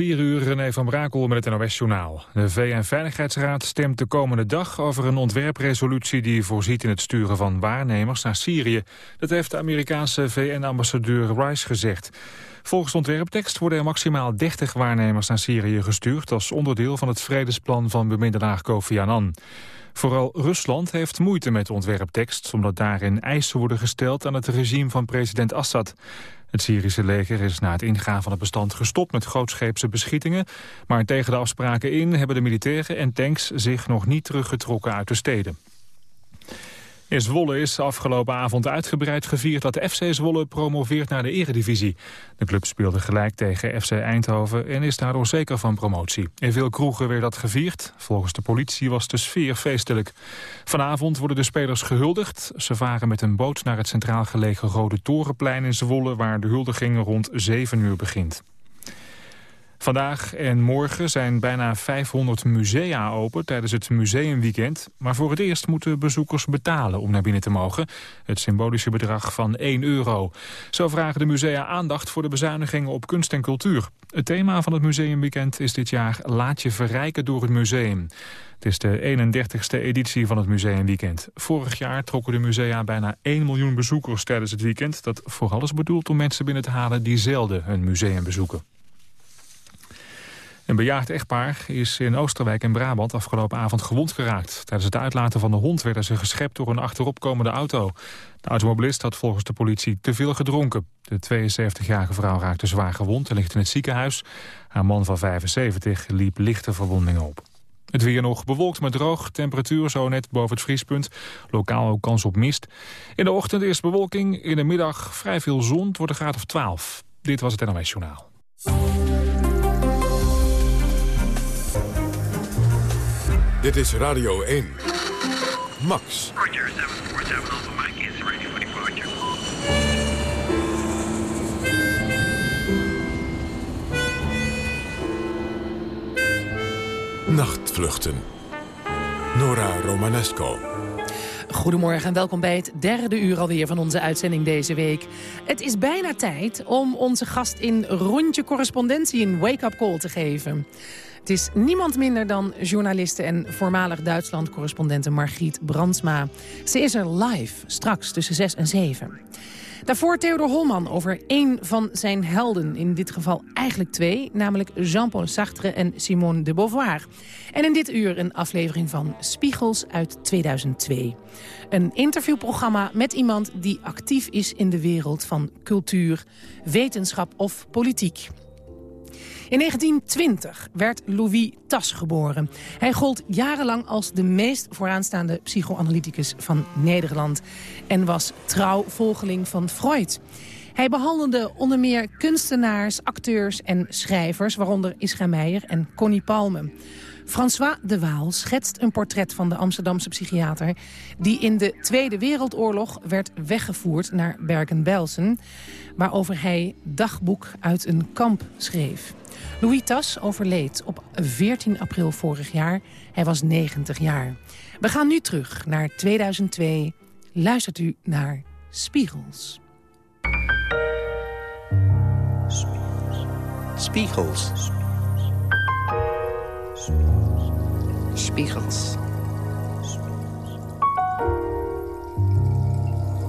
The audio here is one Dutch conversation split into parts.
4 uur René van Brakel met het NOS-journaal. De VN-veiligheidsraad stemt de komende dag over een ontwerpresolutie... die voorziet in het sturen van waarnemers naar Syrië. Dat heeft de Amerikaanse VN-ambassadeur Rice gezegd. Volgens ontwerptekst worden er maximaal 30 waarnemers naar Syrië gestuurd... als onderdeel van het vredesplan van bemiddelaar Kofi Annan. Vooral Rusland heeft moeite met de ontwerptekst... omdat daarin eisen worden gesteld aan het regime van president Assad. Het Syrische leger is na het ingaan van het bestand gestopt met grootscheepse beschietingen. Maar tegen de afspraken in hebben de militairen en tanks zich nog niet teruggetrokken uit de steden. In Zwolle is afgelopen avond uitgebreid gevierd dat FC Zwolle promoveert naar de eredivisie. De club speelde gelijk tegen FC Eindhoven en is daardoor zeker van promotie. In veel kroegen werd dat gevierd. Volgens de politie was de sfeer feestelijk. Vanavond worden de spelers gehuldigd. Ze varen met een boot naar het centraal gelegen Rode Torenplein in Zwolle... waar de huldiging rond 7 uur begint. Vandaag en morgen zijn bijna 500 musea open tijdens het museumweekend. Maar voor het eerst moeten bezoekers betalen om naar binnen te mogen. Het symbolische bedrag van 1 euro. Zo vragen de musea aandacht voor de bezuinigingen op kunst en cultuur. Het thema van het museumweekend is dit jaar Laat je verrijken door het museum. Het is de 31ste editie van het museumweekend. Vorig jaar trokken de musea bijna 1 miljoen bezoekers tijdens het weekend. Dat vooral is bedoeld om mensen binnen te halen die zelden een museum bezoeken. Een bejaard echtpaar is in Oosterwijk in Brabant afgelopen avond gewond geraakt. Tijdens het uitlaten van de hond werden ze geschept door een achteropkomende auto. De automobilist had volgens de politie te veel gedronken. De 72-jarige vrouw raakte zwaar gewond en ligt in het ziekenhuis. Haar man van 75 liep lichte verwondingen op. Het weer nog bewolkt met droog, temperatuur zo net boven het vriespunt. Lokaal ook kans op mist. In de ochtend eerst bewolking, in de middag vrij veel zon. Het wordt graad of 12. Dit was het NOS Journaal. Dit is Radio 1. Max. Roger, 747 Alpha Mike is ready for departure. Nachtvluchten. Nora Romanesco. Goedemorgen en welkom bij het derde uur alweer van onze uitzending deze week. Het is bijna tijd om onze gast in rondje correspondentie een wake-up call te geven. Het is niemand minder dan journaliste en voormalig Duitsland-correspondente Margriet Brandsma. Ze is er live, straks tussen 6 en 7. Daarvoor Theodor Holman over één van zijn helden. In dit geval eigenlijk twee, namelijk Jean-Paul Sartre en Simone de Beauvoir. En in dit uur een aflevering van Spiegels uit 2002. Een interviewprogramma met iemand die actief is in de wereld van cultuur, wetenschap of politiek. In 1920 werd Louis Tas geboren. Hij gold jarenlang als de meest vooraanstaande psychoanalyticus van Nederland... en was trouw volgeling van Freud. Hij behandelde onder meer kunstenaars, acteurs en schrijvers... waaronder Ischa Meijer en Connie Palme. François de Waal schetst een portret van de Amsterdamse psychiater... die in de Tweede Wereldoorlog werd weggevoerd naar Bergen-Belsen... waarover hij dagboek uit een kamp schreef. Louis Tas overleed op 14 april vorig jaar. Hij was 90 jaar. We gaan nu terug naar 2002. Luistert u naar Spiegels. Spiegels. Spiegels.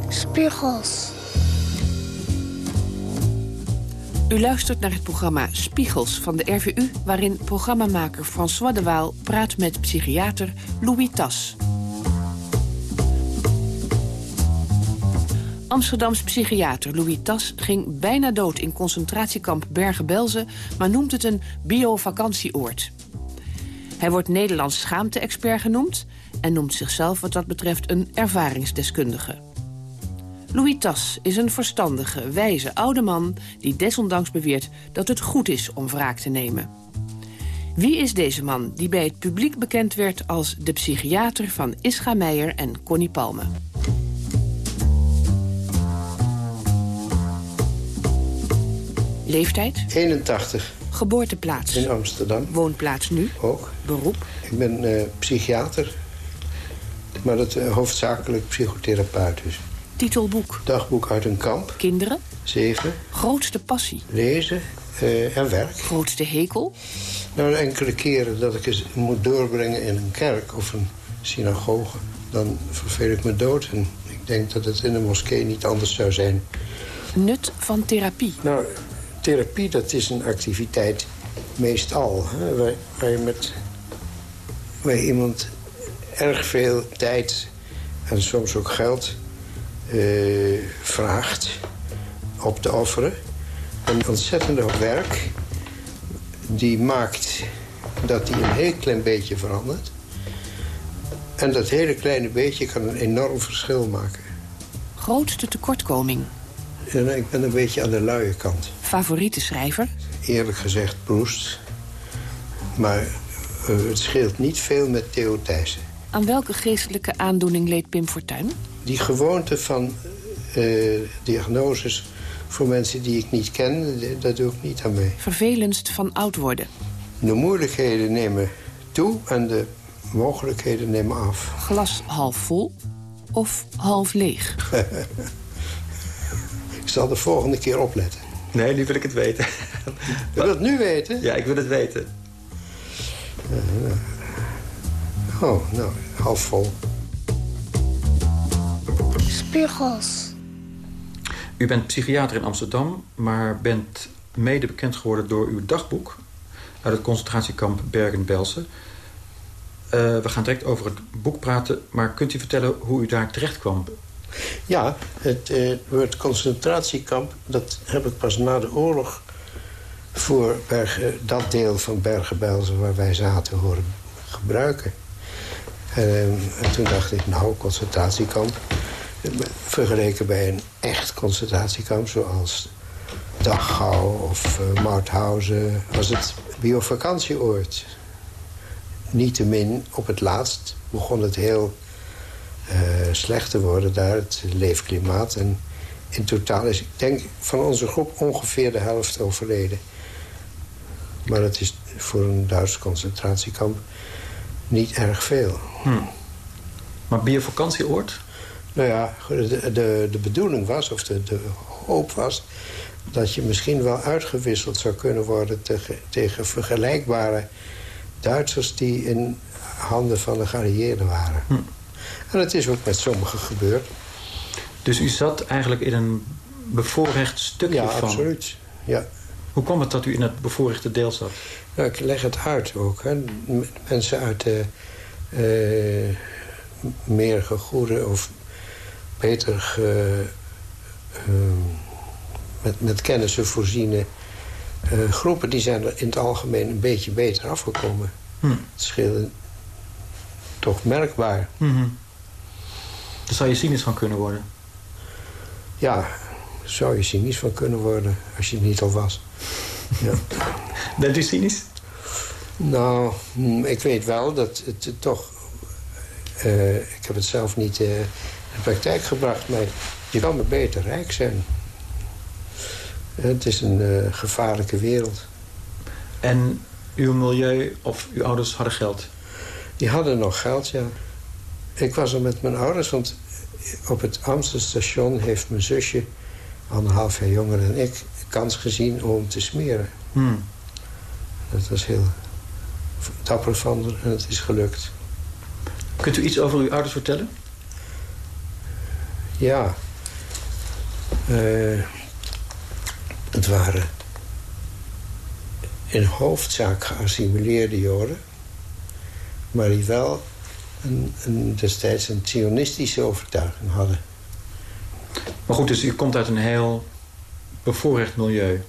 Spiegels. U luistert naar het programma Spiegels van de RVU... waarin programmamaker François de Waal praat met psychiater Louis Tas. Amsterdamse psychiater Louis Tas ging bijna dood in concentratiekamp Bergen-Belsen... maar noemt het een bio-vakantieoord. Hij wordt Nederlands schaamte-expert genoemd... en noemt zichzelf wat dat betreft een ervaringsdeskundige. Louis Tas is een verstandige, wijze oude man... die desondanks beweert dat het goed is om wraak te nemen. Wie is deze man die bij het publiek bekend werd... als de psychiater van Ischa Meijer en Connie Palme? Leeftijd? 81. Geboorteplaats? In Amsterdam. Woonplaats nu? Ook. Beroep? Ik ben uh, psychiater. Maar dat uh, hoofdzakelijk psychotherapeut dus. Titelboek? Dagboek uit een kamp. Kinderen? Zeven. Grootste passie? Lezen. eh, en werk. Grootste hekel? Nou, enkele keren dat ik eens moet doorbrengen in een kerk of een synagoge... dan verveel ik me dood. En ik denk dat het in een moskee niet anders zou zijn. Nut van therapie? Nou, therapie dat is een activiteit meestal. Hè, waar, waar je met waar iemand erg veel tijd en soms ook geld eh, vraagt op te offeren. Een ontzettende hoop werk die maakt dat hij een heel klein beetje verandert. En dat hele kleine beetje kan een enorm verschil maken. Grootste tekortkoming? En ik ben een beetje aan de luie kant. Favoriete schrijver? Eerlijk gezegd Proest. Maar eh, het scheelt niet veel met Theo Thijssen. Aan welke geestelijke aandoening leed Pim Fortuyn? Die gewoonte van uh, diagnoses voor mensen die ik niet ken, dat doe ik niet aan mee. Vervelendst van oud worden? De moeilijkheden nemen toe en de mogelijkheden nemen af. Glas half vol of half leeg? ik zal de volgende keer opletten. Nee, nu wil ik het weten. Wil je het nu weten? Ja, ik wil het weten. Uh, oh, nou, half vol. Spiegels. U bent psychiater in Amsterdam, maar bent mede bekend geworden door uw dagboek... uit het concentratiekamp Bergen-Belsen. Uh, we gaan direct over het boek praten, maar kunt u vertellen hoe u daar terecht kwam? Ja, het, uh, het concentratiekamp, dat heb ik pas na de oorlog... voor Bergen, dat deel van Bergen-Belsen waar wij zaten horen gebruiken. Uh, en toen dacht ik, nou, concentratiekamp vergeleken bij een echt concentratiekamp... zoals Dachau of uh, Mauthausen, was het biovakantieoord. Niettemin, op het laatst begon het heel uh, slecht te worden daar, het leefklimaat. En in totaal is, ik denk, van onze groep ongeveer de helft overleden. Maar het is voor een Duits concentratiekamp niet erg veel. Hmm. Maar biovakantieoord? Nou ja, de, de, de bedoeling was, of de, de hoop was... dat je misschien wel uitgewisseld zou kunnen worden... tegen, tegen vergelijkbare Duitsers die in handen van de geallieerden waren. Hm. En dat is ook met sommigen gebeurd. Dus u zat eigenlijk in een bevoorrecht stukje ja, van? Ja, absoluut. Ja. Hoe kwam het dat u in het bevoorrechte deel zat? Nou, ik leg het uit ook. Hè. Mensen uit de uh, meer gegoede of beter ge, uh, met, met kennissen voorziene uh, groepen... die zijn er in het algemeen een beetje beter afgekomen. Hm. Het scheelde toch merkbaar. Mm -hmm. Daar zou je cynisch van kunnen worden? Ja, daar zou je cynisch van kunnen worden als je het niet al was. ja. Bent u cynisch? Nou, ik weet wel dat het, toch... Uh, ik heb het zelf niet uh, in de praktijk gebracht, maar je kan maar beter rijk zijn. Het is een uh, gevaarlijke wereld. En uw milieu of uw ouders hadden geld? Die hadden nog geld, ja. Ik was er met mijn ouders, want op het Amstelstation heeft mijn zusje... anderhalf jaar jonger dan ik, kans gezien om te smeren. Hmm. Dat was heel dapper van haar en het is gelukt. Kunt u iets over uw ouders vertellen? Ja. Uh, het waren in hoofdzaak geassimileerde Joden... maar die wel een, een, destijds een zionistische overtuiging hadden. Maar goed, dus u komt uit een heel bevoorrecht milieu.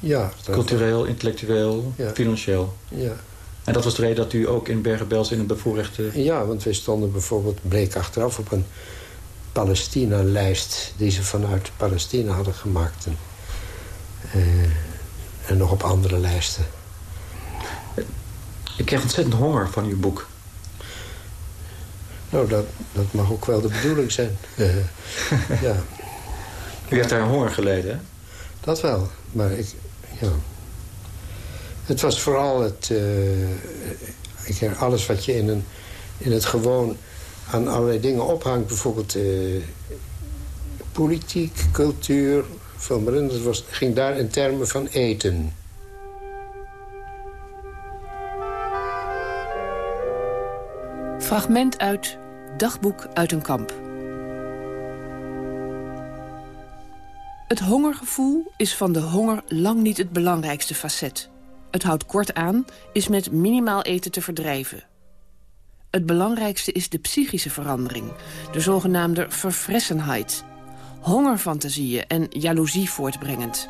Ja. Cultureel, intellectueel, ja. financieel. Ja. En dat was de reden dat u ook in Bergen-Belsen in een bevoorrechte... Ja, want wij stonden bijvoorbeeld, bleek achteraf op een Palestina-lijst... die ze vanuit Palestina hadden gemaakt. En, uh, en nog op andere lijsten. Ik kreeg ontzettend honger van uw boek. Nou, dat, dat mag ook wel de bedoeling zijn. Uh, ja. U heeft daar honger geleden, hè? Dat wel, maar ik... Ja. Het was vooral het... Uh, ik, alles wat je in, een, in het gewoon aan allerlei dingen ophangt. Bijvoorbeeld uh, politiek, cultuur, in. Dat was, ging daar in termen van eten. Fragment uit Dagboek uit een kamp. Het hongergevoel is van de honger lang niet het belangrijkste facet. Het houdt kort aan, is met minimaal eten te verdrijven. Het belangrijkste is de psychische verandering, de zogenaamde verfressenheid. Hongerfantasieën en jaloezie voortbrengend.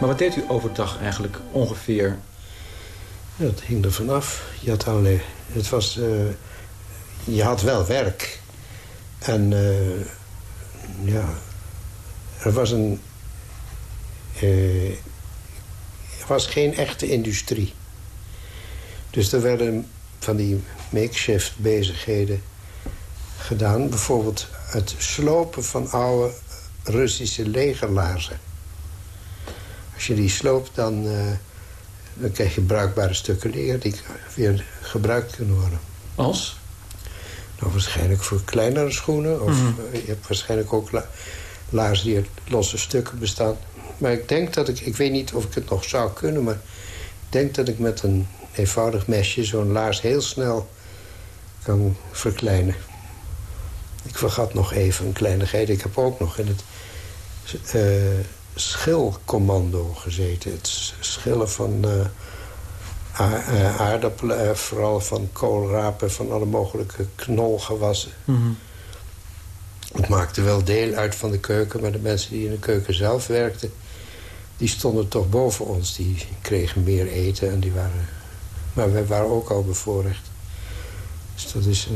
Maar wat deed u overdag eigenlijk ongeveer? Ja, dat hing er vanaf. Je had allerlei... Het was... Uh, je had wel werk. En... Uh, ja... Er was een... Uh, er was geen echte industrie. Dus er werden van die makeshift bezigheden gedaan. Bijvoorbeeld het slopen van oude Russische legerlaarzen. Als je die sloopt, dan, uh, dan krijg je bruikbare stukken leer... die weer gebruikt kunnen worden. Als? Nou, waarschijnlijk voor kleinere schoenen. Of mm. je hebt waarschijnlijk ook la laarzen die uit losse stukken bestaan. Maar ik denk dat ik... Ik weet niet of ik het nog zou kunnen, maar... Ik denk dat ik met een eenvoudig mesje zo'n laars heel snel kan verkleinen. Ik vergat nog even een kleinigheid. Ik heb ook nog in het uh, schilcommando gezeten. Het schillen van uh, aardappelen, vooral van koolrapen... van alle mogelijke knolgewassen. Mm Het maakte wel deel uit van de keuken... maar de mensen die in de keuken zelf werkten... die stonden toch boven ons. Die kregen meer eten en die waren maar wij waren ook al bevoorrecht. Dus dat is...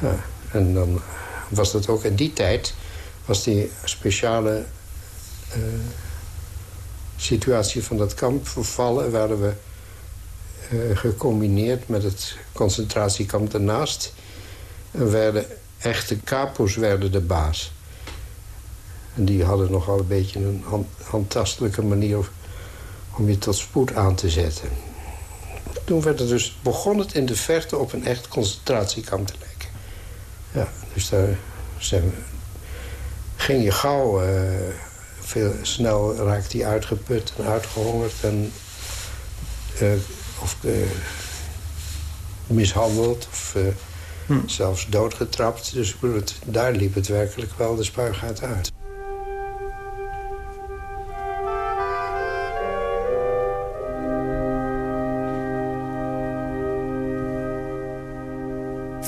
Ja. En dan was dat ook in die tijd... was die speciale uh, situatie van dat kamp vervallen... werden we uh, gecombineerd met het concentratiekamp daarnaast. En werden echte kapos werden de baas. En die hadden nogal een beetje een hand, handtastelijke manier... om je tot spoed aan te zetten. Toen werd het dus, begon het in de verte op een echt concentratiekamp te lijken. Ja, dus daar zijn we, ging je gauw... Uh, veel snel raakte hij uitgeput en uitgehongerd... en uh, of uh, mishandeld of hm. zelfs doodgetrapt. Dus het, daar liep het werkelijk wel de spuigaat uit.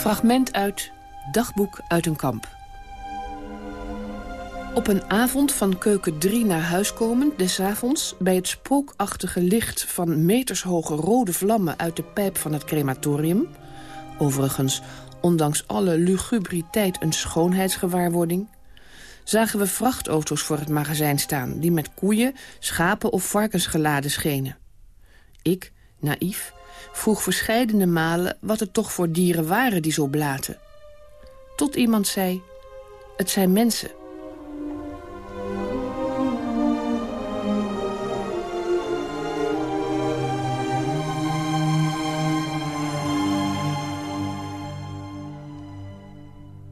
Fragment uit Dagboek uit een kamp. Op een avond van keuken 3 naar huis komend, des avonds... bij het spookachtige licht van metershoge rode vlammen... uit de pijp van het crematorium... overigens, ondanks alle lugubriteit, een schoonheidsgewaarwording... zagen we vrachtauto's voor het magazijn staan... die met koeien, schapen of varkens geladen schenen. Ik, naïef, vroeg verscheidene malen wat het toch voor dieren waren die zo blaten. Tot iemand zei, het zijn mensen.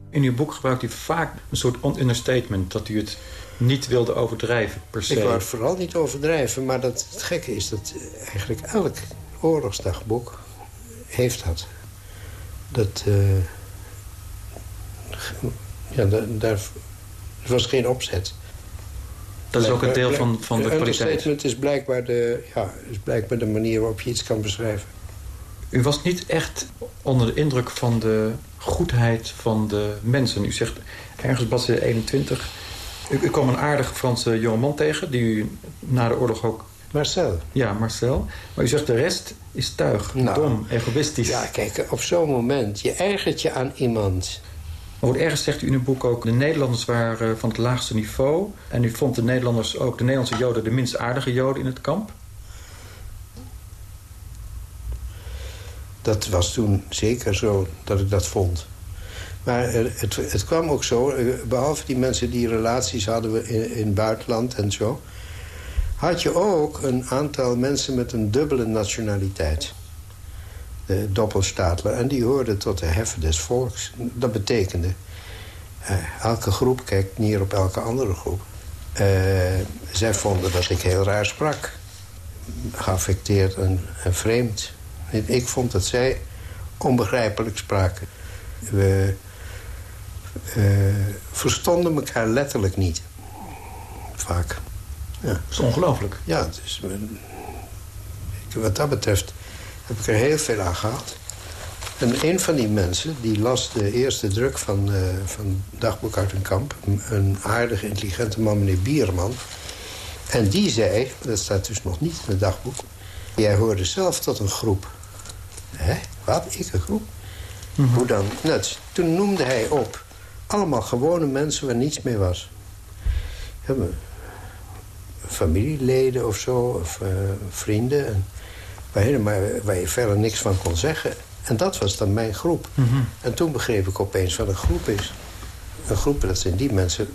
In uw boek gebruikt u vaak een soort understatement... dat u het niet wilde overdrijven per se. Ik wou het vooral niet overdrijven, maar dat, het gekke is dat eigenlijk elk oorlogsdagboek heeft dat. Dat... Uh, ja, daar, was geen opzet. Dat is ook een deel van, van de kwaliteit. statement is blijkbaar, de, ja, is blijkbaar de manier waarop je iets kan beschrijven. U was niet echt onder de indruk van de goedheid van de mensen. U zegt ergens bladzijde 21... U, u kwam een aardige Franse jongeman tegen... die u na de oorlog ook Marcel. Ja, Marcel. Maar u zegt de rest is tuig, nou, dom, egoïstisch. Ja, kijk, op zo'n moment, je ergert je aan iemand. Maar wat ergens zegt u in uw boek ook... de Nederlanders waren van het laagste niveau... en u vond de Nederlanders ook, de Nederlandse Joden... de minst aardige Joden in het kamp? Dat was toen zeker zo dat ik dat vond. Maar het, het kwam ook zo, eh, behalve die mensen die relaties hadden in, in het buitenland en zo had je ook een aantal mensen met een dubbele nationaliteit. De doppelstaatler. En die hoorden tot de heffen des volks. Dat betekende... Eh, elke groep kijkt neer op elke andere groep. Eh, zij vonden dat ik heel raar sprak. Geaffecteerd en, vreemd. Ik vond dat zij onbegrijpelijk spraken. We uh, verstonden elkaar letterlijk niet. Vaak. Ja. Dat is ongelooflijk. Ja, dus, wat dat betreft heb ik er heel veel aan gehad. En een van die mensen, die las de eerste druk van, uh, van Dagboek uit een kamp. Een aardige, intelligente man, meneer Bierman. En die zei, dat staat dus nog niet in het dagboek... jij hoorde zelf tot een groep. Hè? Wat? Ik een groep? Mhm. Hoe dan? Nou, toen noemde hij op allemaal gewone mensen waar niets mee was. Familieleden of zo, of uh, vrienden. En, waar, maar, waar je verder niks van kon zeggen. En dat was dan mijn groep. Mhm. En toen begreep ik opeens wat een groep is. Een groep, dat zijn die mensen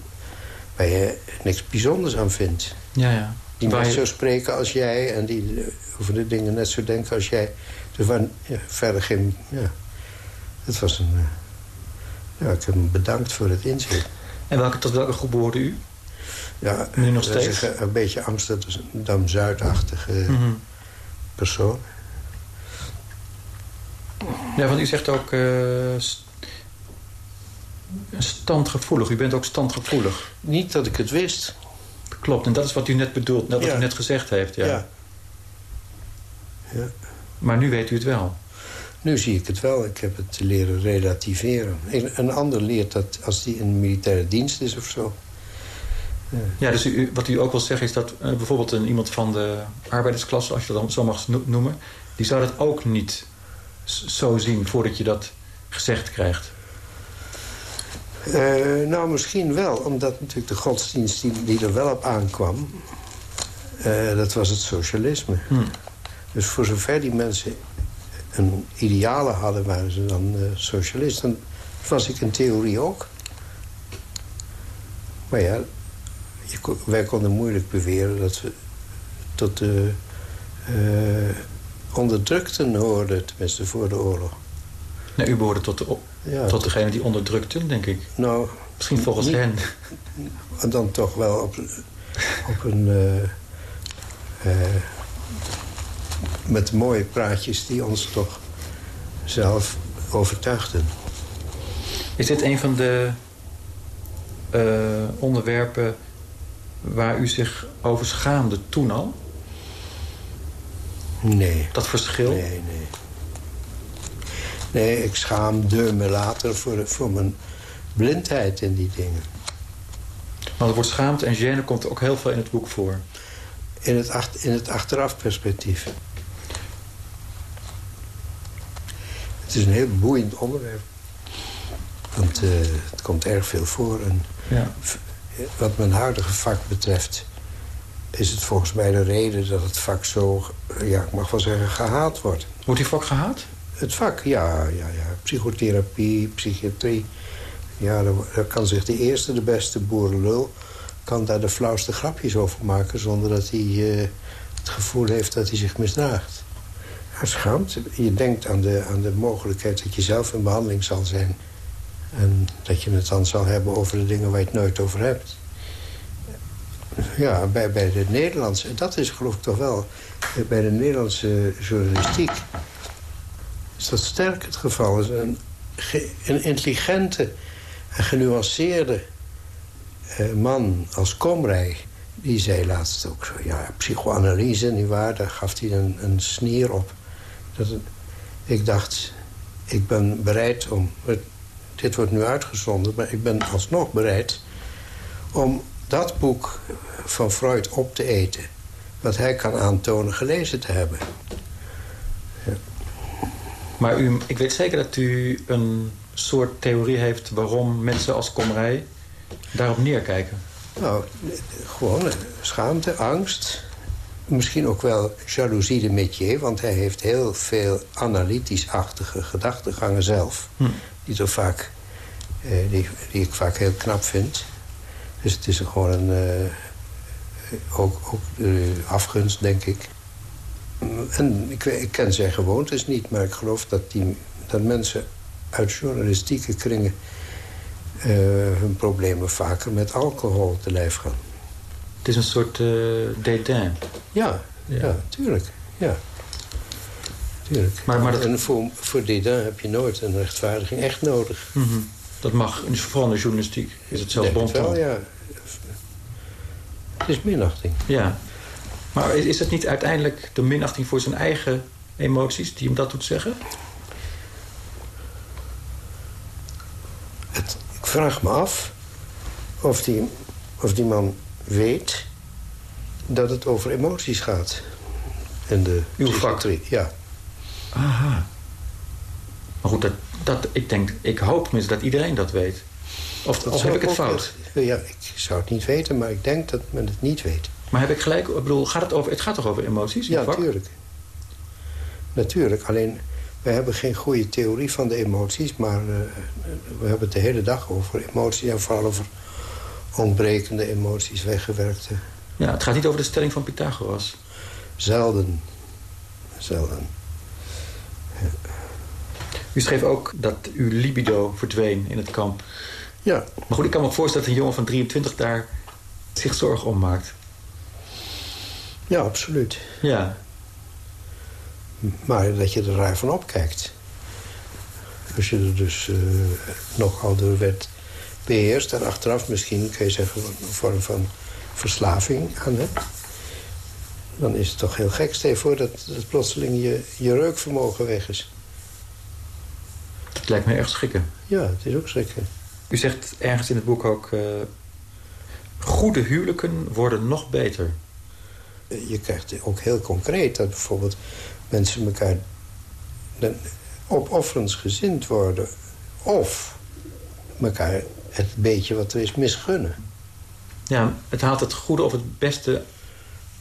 waar je niks bijzonders aan vindt. Ja, ja. Die net zo spreken als jij en die eh, over de dingen net zo denken als jij. Dus waren ja, verder geen... Ja, het was een... Uh, ja, ik heb hem bedankt voor het inzicht. En welke, tot welke groep behoorde u? Ja, nu nog steeds? een beetje Amsterdam-Zuidachtige mm persoon. Ja, want u zegt ook uh, standgevoelig. U bent ook standgevoelig. Niet dat ik het wist. Klopt, en dat is wat u net bedoelt, wat u net gezegd heeft. Ja. ja. ja. Maar nu weet u het wel. Nu zie ik het wel. Ik heb het leren relativeren. Een ander leert dat als die in militaire dienst is of zo. Ja, dus u, wat u ook wil zeggen is dat uh, bijvoorbeeld een, iemand van de arbeidersklasse... als je dat dan zo mag noemen... die zou dat ook niet zo zien voordat je dat gezegd krijgt. Uh, nou, misschien wel. Omdat natuurlijk de godsdienst die, die er wel op aankwam... Uh, dat was het socialisme. Hmm. Dus voor zover die mensen een idealen hadden, waren ze dan uh, socialisten. Was ik in theorie ook. Maar ja, je, wij konden moeilijk beweren dat we tot de uh, onderdrukten hoorden, tenminste voor de oorlog. Nee, u behoorde tot, de, ja, tot degene die onderdrukten, denk ik. Nou, Misschien volgens niet, hen. Dan toch wel op, op een... Uh, met mooie praatjes die ons toch zelf overtuigden. Is dit een van de uh, onderwerpen waar u zich over schaamde toen al? Nee. Dat verschil? Nee, nee. Nee, ik schaamde me later voor, voor mijn blindheid in die dingen. Maar het woord schaamte en gêne komt ook heel veel in het boek voor. In het, in het achteraf perspectief. Het is een heel boeiend onderwerp. Want uh, het komt erg veel voor. En ja. Wat mijn huidige vak betreft... is het volgens mij de reden dat het vak zo, ja, ik mag wel zeggen, gehaat wordt. Wordt die vak gehaat? Het vak, ja. ja, ja. Psychotherapie, psychiatrie. Ja, daar, kan zich de eerste, de beste boerenlul... kan daar de flauwste grapjes over maken... zonder dat hij uh, het gevoel heeft dat hij zich misdraagt. Het schaamt. Je denkt aan de, aan de mogelijkheid dat je zelf in behandeling zal zijn. En dat je het dan zal hebben over de dingen waar je het nooit over hebt. Ja, bij, bij de Nederlandse... Dat is geloof ik toch wel... Bij de Nederlandse journalistiek... is dat sterk het geval. Een, een intelligente en genuanceerde eh, man als Komrij... die zei laatst ook zo... Ja, psychoanalyse, nietwaar? Daar gaf hij een, een snier op. Dat, ik dacht, ik ben bereid om... Dit wordt nu uitgezonden, maar ik ben alsnog bereid... om dat boek van Freud op te eten... wat hij kan aantonen gelezen te hebben. Ja. Maar u, ik weet zeker dat u een soort theorie heeft... waarom mensen als Komrij daarop neerkijken. Nou, gewoon schaamte, angst misschien ook wel jaloezie de métier... want hij heeft heel veel analytisch-achtige gedachtegangen zelf... Hm. Die, zo vaak, eh, die, die, ik vaak heel knap vind. Dus het is gewoon een... Uh, ook ook afgunst, denk ik. En ik, ik ken zijn gewoontes niet... maar ik geloof dat, die, dat mensen uit journalistieke kringen... eh, hun problemen vaker met alcohol te lijf gaan. Het is een soort uh, dédain. Ja, ja, ja, tuurlijk. Ja. Tuurlijk. Maar, maar dat... En voor, voor dédain heb je nooit een rechtvaardiging echt nodig. Mm -hmm. Dat mag, vooral in de journalistiek is het zelfs bond. wel, ja. Het is minachting. Ja. Maar is het niet uiteindelijk de minachting voor zijn eigen emoties die hem dat doet zeggen? Het, ik vraag me af of die, of die man weet dat het over emoties gaat. En de Uw vak? Ja. Aha. Maar goed, dat, dat, ik, denk, ik hoop tenminste dat iedereen dat weet. Of, dat of heb ik het fout? Ja, ik zou het niet weten, maar ik denk dat men het niet weet. Maar heb ik gelijk... Ik bedoel, gaat het, over, het gaat toch over emoties? Ja, natuurlijk. Natuurlijk, alleen... We hebben geen goede theorie van de emoties... maar uh, we hebben het de hele dag over emoties... en vooral over ontbrekende emoties, weggewerkte. Ja, het gaat niet over de stelling van Pythagoras. Zelden. Zelden. U schreef ook dat uw libido verdween in het kamp. Ja. Maar goed, ik kan me voorstellen dat een jongen van 23 daar zich zorgen om maakt. Ja, absoluut. Ja. Maar dat je er raar van opkijkt. Als je er dus uh, nog ouder werd beheerst... en achteraf misschien, kun je zeggen, een vorm van verslaving aan hebt... dan is het toch heel gek. Stel je voor dat, dat plotseling je, je reukvermogen weg is. Het lijkt me erg schrikken. Ja, het is ook schrikken. U zegt ergens in het boek ook... Uh, goede huwelijken worden nog beter. Je krijgt ook heel concreet dat bijvoorbeeld mensen elkaar opofferends gezind worden. Of elkaar het beetje wat er is misgunnen. Ja, het haalt het goede of het beste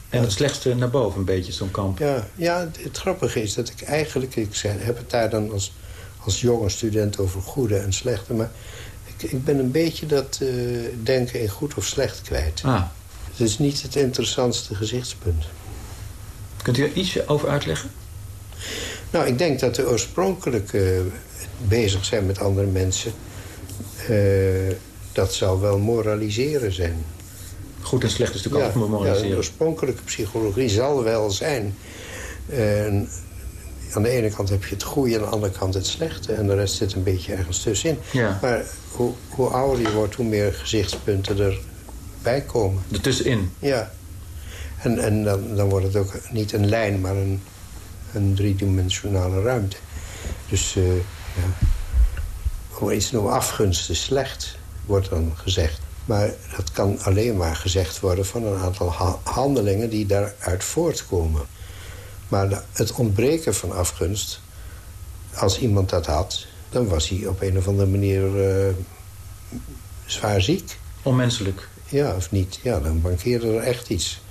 en het slechtste naar boven een beetje, zo'n kamp. Ja, ja, het grappige is dat ik eigenlijk... Ik zei, heb het daar dan als, als jonge student over goede en slechte... maar ik, ik ben een beetje dat uh, denken in goed of slecht kwijt. Ah. Het is niet het interessantste gezichtspunt. Kunt u er ietsje over uitleggen? Nou, ik denk dat de oorspronkelijk uh, bezig zijn met andere mensen... Uh, dat zal wel moraliseren zijn. Goed en slecht is natuurlijk ja, altijd moraliseren. Ja, de oorspronkelijke psychologie zal wel zijn. Aan de ene kant heb je het goede, aan de andere kant het slechte. En de rest zit een beetje ergens tussenin. Ja. Maar hoe, hoe ouder je wordt, hoe meer gezichtspunten erbij komen. Ertussenin? Ja. En, en dan, dan wordt het ook niet een lijn, maar een, een driedimensionale ruimte. Dus uh, ja. Hoe is nou afgunst is slecht, wordt dan gezegd. Maar dat kan alleen maar gezegd worden van een aantal handelingen die daaruit voortkomen. Maar het ontbreken van afgunst, als iemand dat had... dan was hij op een of andere manier uh, zwaar ziek. Onmenselijk? Ja, of niet. Ja, dan mankeerde er echt iets.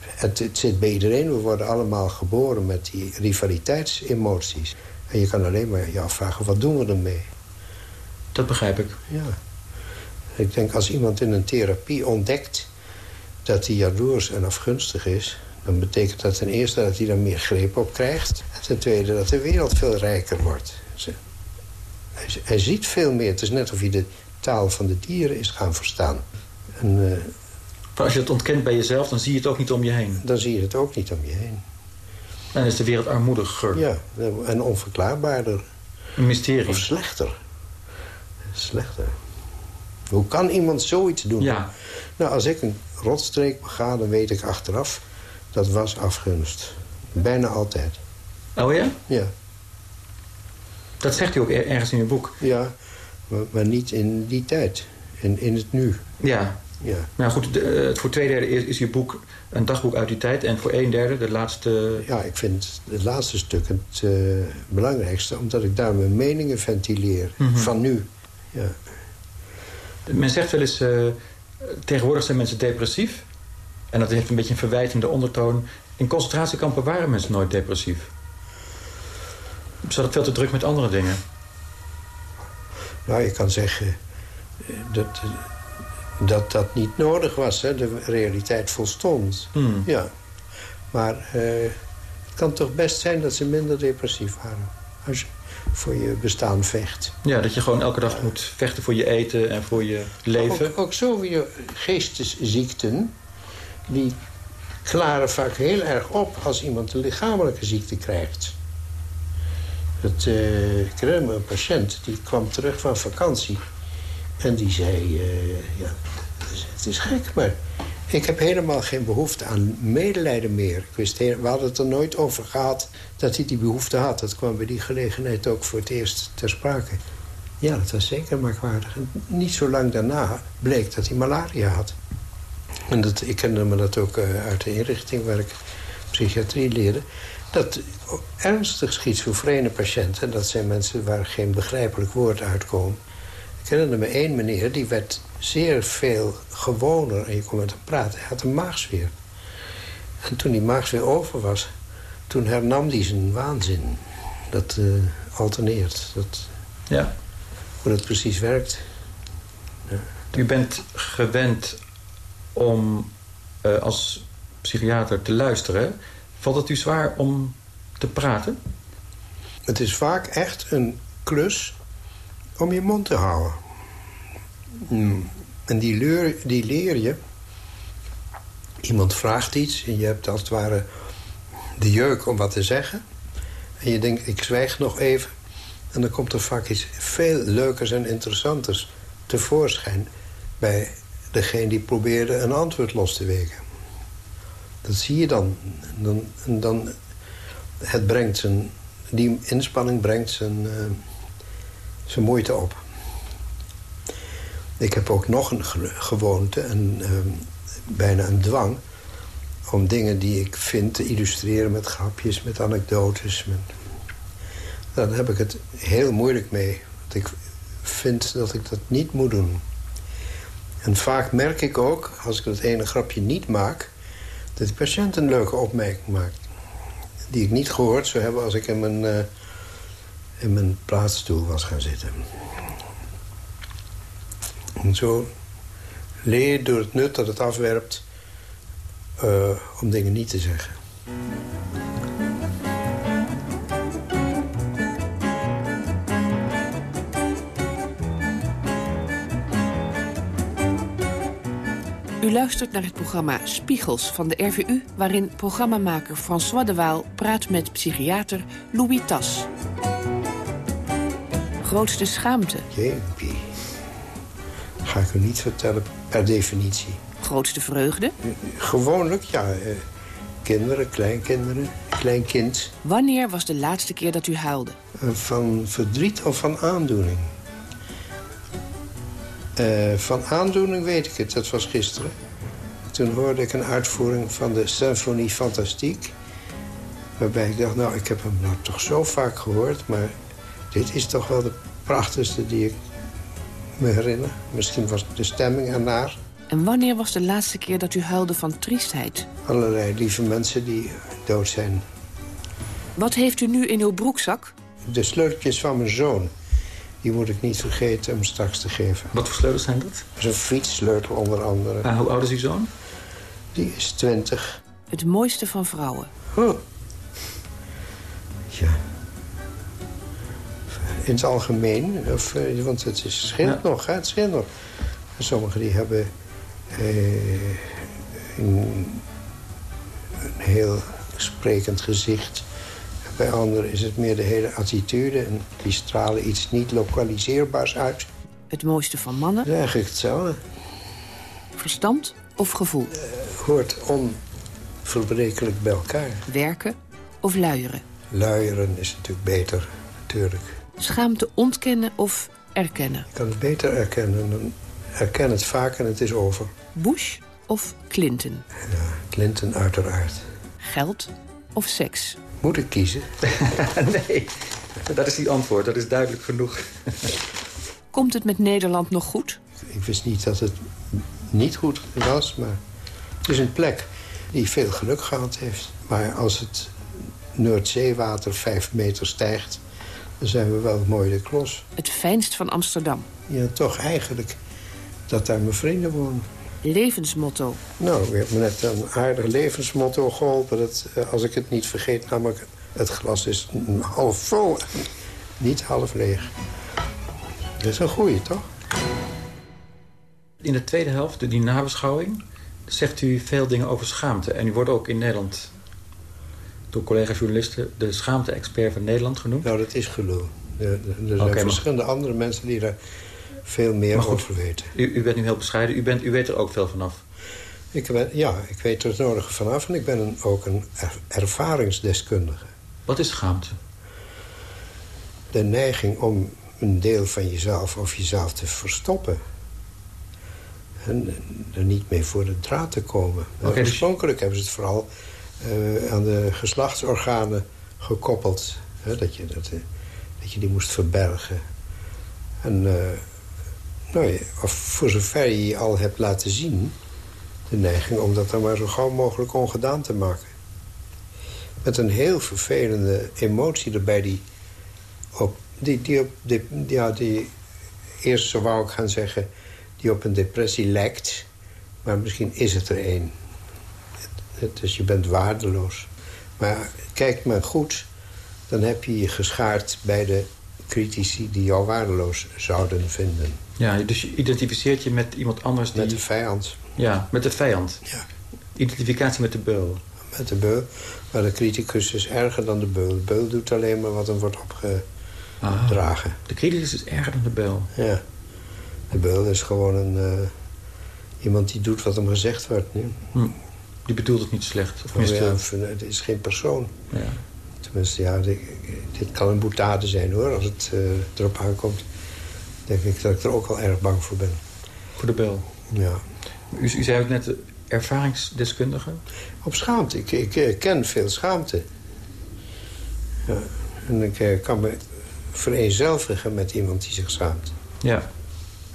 Het, het, zit bij iedereen. We worden allemaal geboren met die rivaliteitsemoties. En je kan alleen maar je afvragen, wat doen we ermee? Dat begrijp ik. Ja. Ik denk, als iemand in een therapie ontdekt... dat hij jaloers en afgunstig is... dan betekent dat ten eerste dat hij er meer greep op krijgt... en ten tweede dat de wereld veel rijker wordt. Hij, hij ziet veel meer. Het is net of hij de taal van de dieren is gaan verstaan. En, uh, maar als je het ontkent bij jezelf, dan zie je het ook niet om je heen. Dan zie je het ook niet om je heen. Dan is de wereld armoediger. Ja, en onverklaarbaarder. Een mysterie. Of slechter. Slechter. Hoe kan iemand zoiets doen? Ja. Nou, als ik een rotstreek bega, dan weet ik achteraf... dat was afgunst. Bijna altijd. Oh ja? Ja. Dat zegt u ook ergens in uw boek. Ja, maar, maar niet in die tijd. In, in het nu. Ja. Ja. Nou goed, de, voor twee derde is, is je boek een dagboek uit die tijd. En voor een derde, de laatste... Ja, ik vind het laatste stuk het uh, belangrijkste. Omdat ik daar mijn meningen ventileer. Mm -hmm. Van nu. Ja. Men zegt wel eens, uh, tegenwoordig zijn mensen depressief. En dat heeft een beetje een verwijtende ondertoon. In concentratiekampen waren mensen nooit depressief. Ze hadden veel te druk met andere dingen. Nou, je kan zeggen dat dat, dat niet nodig was. Hè. De realiteit volstond. Hmm. Ja. Maar uh, het kan toch best zijn dat ze minder depressief waren. Als je, voor je bestaan vecht. Ja, dat je gewoon elke dag moet vechten voor je eten en voor je leven. Ook, ook zo weer geestesziekten... die klaren vaak heel erg op als iemand een lichamelijke ziekte krijgt. Dat, uh, ik een patiënt, die kwam terug van vakantie. En die zei, uh, ja, het is gek, maar ik heb helemaal geen behoefte aan medelijden meer. Ik we hadden het er nooit over gehad dat hij die behoefte had. Dat kwam bij die gelegenheid ook voor het eerst ter sprake. Ja, dat was zeker merkwaardig. En niet zo lang daarna bleek dat hij malaria had. En dat, ik kende me dat ook uh, uit de inrichting waar ik psychiatrie leerde. Dat ernstig schizofrene patiënten, dat zijn mensen waar geen begrijpelijk woord uitkomt. Ik herinner me één meneer, die werd zeer veel gewoner en je kon met hem praten. Hij had een maagsfeer. En toen die maagsfeer over was, toen hernam hij zijn waanzin. Dat uh, alterneert. Dat, ja. Hoe dat precies werkt. Ja. U bent gewend om uh, als psychiater te luisteren. Valt het u zwaar om te praten? Het is vaak echt een klus om je mond te houden. Mm. En die leer, die leer je. Iemand vraagt iets en je hebt als het ware de jeuk om wat te zeggen. En je denkt, ik zwijg nog even. En dan komt er vaak iets veel leukers en interessanters tevoorschijn... bij degene die probeerde een antwoord los te weken. Dat zie je dan. Dan, dan het brengt zijn, die inspanning brengt zijn, uh, zijn moeite op. Ik heb ook nog een gewoonte, en, uh, bijna een dwang... om dingen die ik vind te illustreren met grapjes, met anekdotes. Met... Dan heb ik het heel moeilijk mee. Want ik vind dat ik dat niet moet doen. En vaak merk ik ook, als ik dat ene grapje niet maak... dat de patiënt een leuke opmerking maakt. Die ik niet gehoord zou hebben als ik in mijn, uh, in mijn plaatsstoel was gaan zitten. En zo leer je door het nut dat het afwerpt... Uh, om dingen niet te zeggen. U luistert naar het programma Spiegels van de RVU... waarin programmamaker François de Waal praat met psychiater Louis Tas. Grootste schaamte. Jeepie. Ga ik u niet vertellen per definitie. Grootste vreugde. Gewoonlijk, ja. Eh, kinderen, kleinkinderen, kleinkind. Wanneer was de laatste keer dat u huilde? Van verdriet of van aandoening? Uh, van aandoening weet ik het, dat was gisteren. Toen hoorde ik een uitvoering van de Symfonie Fantastique. Waarbij ik dacht, nou, ik heb hem nou toch zo vaak gehoord... maar dit is toch wel de prachtigste die ik me herinner. Misschien was de stemming ernaar. En wanneer was de laatste keer dat u huilde van triestheid? Allerlei lieve mensen die dood zijn. Wat heeft u nu in uw broekzak? De sleuteltjes van mijn zoon. Die moet ik niet vergeten om straks te geven. Wat voor sleutels zijn dat? Dat is een fietssleutel onder andere. En hoe oud is uw zoon? Die is twintig. Het mooiste van vrouwen. Oh. Ja. In het algemeen, of, uh, want het is, scheelt ja. nog, hè? het scheelt nog. Sommigen die hebben een, een heel sprekend gezicht bij anderen is het meer de hele attitude. En die stralen iets niet lokaliseerbaars uit. Het mooiste van mannen? Ja, eigenlijk hetzelfde. Verstand of gevoel? Uh, hoort onverbrekelijk bij elkaar. Werken of luieren? Luieren is natuurlijk beter, natuurlijk. Schaamte ontkennen of erkennen? Ik kan het beter erkennen. Dan erken het vaak en het is over. Bush of Clinton? Ja, Clinton uiteraard. Geld of seks? Moet ik kiezen? nee, dat is die antwoord. Dat is duidelijk genoeg. Komt het met Nederland nog goed? Ik wist niet dat het niet goed was, maar het is een plek die veel geluk gehad heeft. Maar als het Noordzeewater vijf meter stijgt... dan zijn we wel mooi de klos. Het fijnst van Amsterdam? Ja, toch eigenlijk dat daar mijn vrienden wonen. Levensmotto? Nou, u hebt me net een aardig levensmotto geholpen. Dat, als ik het niet vergeet, namelijk het glas is half vol. Niet half leeg. Dat is een goeie, toch? In de tweede helft, die nabeschouwing, zegt u veel dingen over schaamte. En u wordt ook in Nederland door collega-journalisten... de schaamte-expert van Nederland genoemd. Nou, dat is gelul. Er, er zijn maar- verschillende andere mensen die daar veel meer Maar goed. over weten. U, u bent nu heel bescheiden, u, bent, u weet er ook veel vanaf. Ik ben, ja, ik weet er het nodige vanaf en ik ben een, ook een er- ervaringsdeskundige. Wat is schaamte? De neiging om een deel van jezelf of jezelf te verstoppen. En er niet mee voor de draad te komen. Oké, dus- Oorspronkelijk hebben ze het vooral eh, aan de geslachtsorganen gekoppeld. Hè, dat, je, dat, eh, dat je die moest verbergen. En eh, nou, ja, of voor zover je je al hebt laten zien... de neiging om dat dan maar zo gauw mogelijk ongedaan te maken. Met een heel vervelende emotie erbij die op, die, die op die, ja, die eerst zo wou ik gaan zeggen, die op een depressie lijkt. Maar misschien is het er. Het- Dus je bent waardeloos. Maar kijk maar goed, dan heb je je geschaard bij de critici die jou waardeloos zouden vinden. Ja, dus je identificeert je met iemand anders die... Met de vijand, Ja, met de vijand. Ja. Identificatie met de beul. met de beul. Maar de criticus is erger dan de beul. De beul doet alleen maar wat hem wordt opgedragen. De criticus is erger dan de beul. Ja. De beul is gewoon een, eh, iemand die doet wat hem gezegd wordt. Nee? Hm. Die bedoelt het niet slecht. Of Oh, ja, van, het is geen persoon. ja. Tenminste, ja, dit, kan een boetade zijn hoor. Als het eh, erop aankomt, denk ik dat ik er ook al erg bang voor ben. voor de beul. Ja. U, u zei ook net eh, ervaringsdeskundige. Op schaamte. Ik, ik ken veel schaamte. Ja. En ik eh, kan me vereenzelvigen met iemand die zich schaamt. Ja.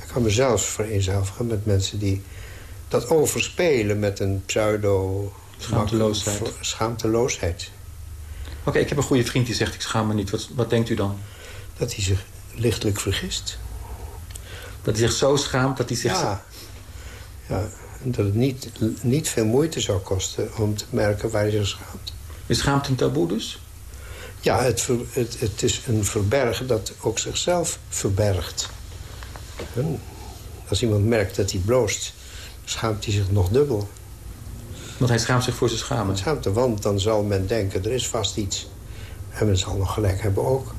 Ik kan mezelf vereenzelvigen met mensen die dat overspelen met een pseudo... Schaamteloosheid. Schaamteloosheid. Oké, ik heb een goede vriend die zegt ik schaam me niet. Wat, wat denkt u dan? Dat hij zich lichtelijk vergist. Dat hij zich zo schaamt dat hij zich... Ja. ja. En dat het niet, niet veel moeite zou kosten om te merken waar je zich schaamt. Is schaamte een taboe dus? Ja, het, ver- het, het is een verbergen dat ook zichzelf verbergt. En als iemand merkt dat hij bloost, schaamt hij zich nog dubbel. Want hij schaamt zich voor zijn schamen. Schaamte, want dan zal men denken, er is vast iets. En men zal nog gelijk hebben ook.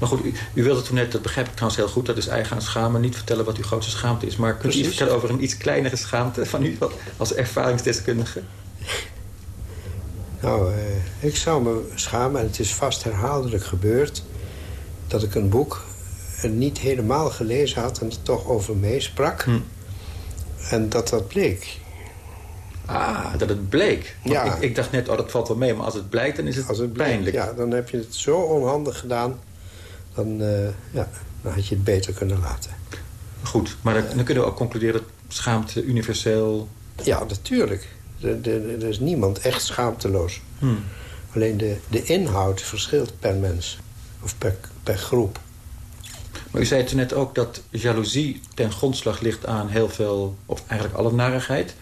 Maar goed, u, u wilde toen net, dat begrijp ik trouwens heel goed... dat is eigen aan schamen, niet vertellen wat uw grootste schaamte is. Maar kunt u iets vertellen over een iets kleinere schaamte van u als ervaringsdeskundige? Nou, eh, ik zou me schamen, en het is vast herhaaldelijk gebeurd... dat ik een boek eh, niet helemaal gelezen had en er toch over meesprak. Hm. En dat dat bleek. Ah, dat het bleek. Ja. Ik, ik dacht net, oh, dat valt wel mee. Maar als het blijkt, dan is het, Als het bleek, pijnlijk. Ja, dan heb je het zo onhandig gedaan... dan, eh, ja, dan had je het beter kunnen laten. Goed, maar dan, dan kunnen we ook concluderen... dat schaamte universeel... Ja, natuurlijk. Er, er, er is niemand echt schaamteloos. Hm. Alleen de, de inhoud verschilt per mens. Of per, per groep. Maar u zei toen net ook dat jaloezie ten grondslag ligt aan heel veel... of eigenlijk alle narigheid.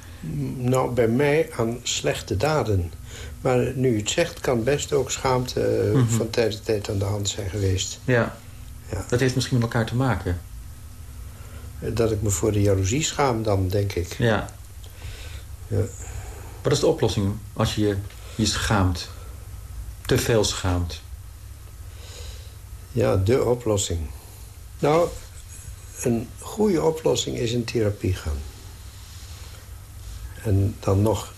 Nou, bij mij aan slechte daden. Maar nu u het zegt, kan best ook schaamte eh, Mhm. van tijd tot tijd aan de hand zijn geweest. Ja. Ja. Dat heeft misschien met elkaar te maken. Eh, Dat ik me voor de jaloezie schaam dan, denk ik. Ja. Ja. Wat is de oplossing als je je, je schaamt? Te veel schaamt. Ja, de oplossing. Nou, een goede oplossing is in therapie gaan. En dan nog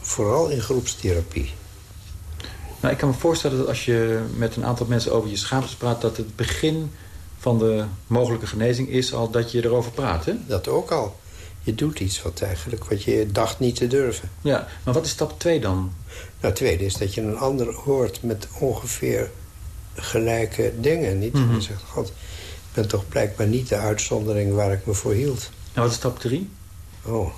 vooral in groepstherapie. Nou, ik kan me voorstellen dat als je met een aantal mensen over je schaamte praat... dat het begin van de mogelijke genezing is al dat je erover praat, hè? Dat ook al. Je doet iets wat eigenlijk wat je dacht niet te durven. Ja, maar wat is stap 2 dan? Nou, tweede is dat je een ander hoort met ongeveer gelijke dingen. Niet? Mhm. Je zegt, god, ik ben toch blijkbaar niet de uitzondering waar ik me voor hield. En wat is stap 3? Oh.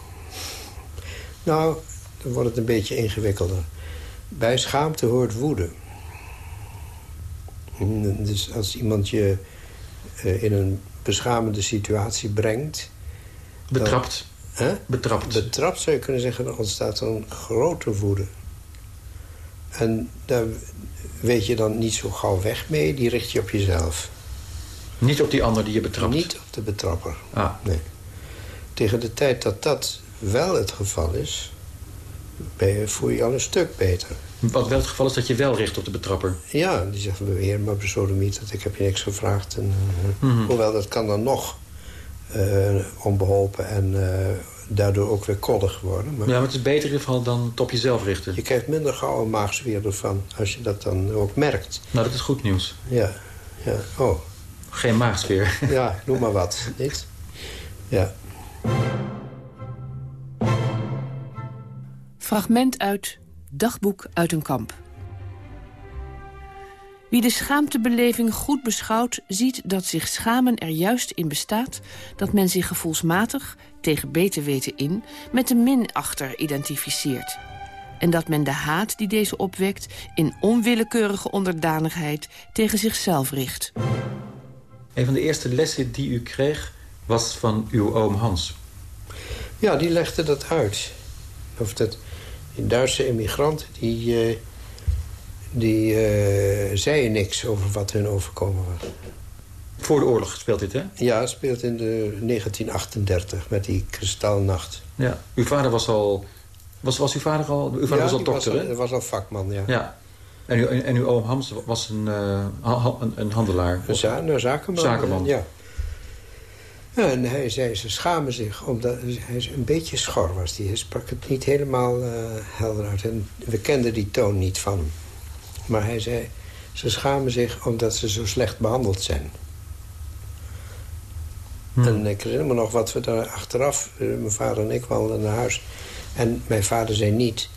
Nou, dan wordt het een beetje ingewikkelder. Bij schaamte hoort woede. Mm, Dus als iemand je eh, in een beschamende situatie brengt... Betrapt. Hè? Betrapt. Betrapt zou je kunnen zeggen, dan ontstaat er een grote woede. En daar weet je dan niet zo gauw weg mee. Die richt je op jezelf. Niet op die ander die je betrapt? Niet op de betrapper. Ah. Nee. Tegen de tijd dat dat wel het geval is... Ben je, voel je je al een stuk beter. Wat wel het geval is dat je wel richt op de betrapper? Ja, die zegt beheer maar besodemiet, dat ik heb je niks gevraagd. En, eh, Mhm. Hoewel, dat kan dan nog eh, onbeholpen en eh, daardoor ook weer koddig worden. Maar Ja, maar het is beter in ieder geval dan het op jezelf richten. je krijgt minder gauw een maagzweer ervan, als je dat dan ook merkt. Nou, dat is goed nieuws. Ja, ja. Oh, Geen maagsfeer. ja, noem maar wat. Niet? Ja. Fragment uit Dagboek uit een kamp. Wie de schaamtebeleving goed beschouwt, ziet dat zich schamen er juist in bestaat... dat men zich gevoelsmatig, tegen beter weten in, met de minachter identificeert. En dat men de haat die deze opwekt in onwillekeurige onderdanigheid tegen zichzelf richt. Een van de eerste lessen die u kreeg was van uw oom Hans. Ja, die legde dat uit. Of dat, Duitse emigranten, die, eh, die zeiden niks over wat hun overkomen was. Voor de oorlog speelt dit, hè? Ja, speelt in de 1938 met die kristalnacht. Ja. Uw vader was al... Was, was uw vader al... Uw vader ja, was al dokter, was, hè? was al vakman, ja. Ja. En, uw, en uw oom Hans was een, eh, ha- een, een handelaar. Een, za een zakenman. Zakenman. Ja. En hij zei, ze schamen zich, omdat hij is een beetje schor was. Die. Hij sprak het niet helemaal eh, helder uit. En we kenden die toon niet van hem. Maar hij zei, ze schamen zich omdat ze zo slecht behandeld zijn. Hm. En ik herinner me nog wat we daar achteraf, eh, mijn vader en ik wandelden naar huis. En mijn vader zei niet,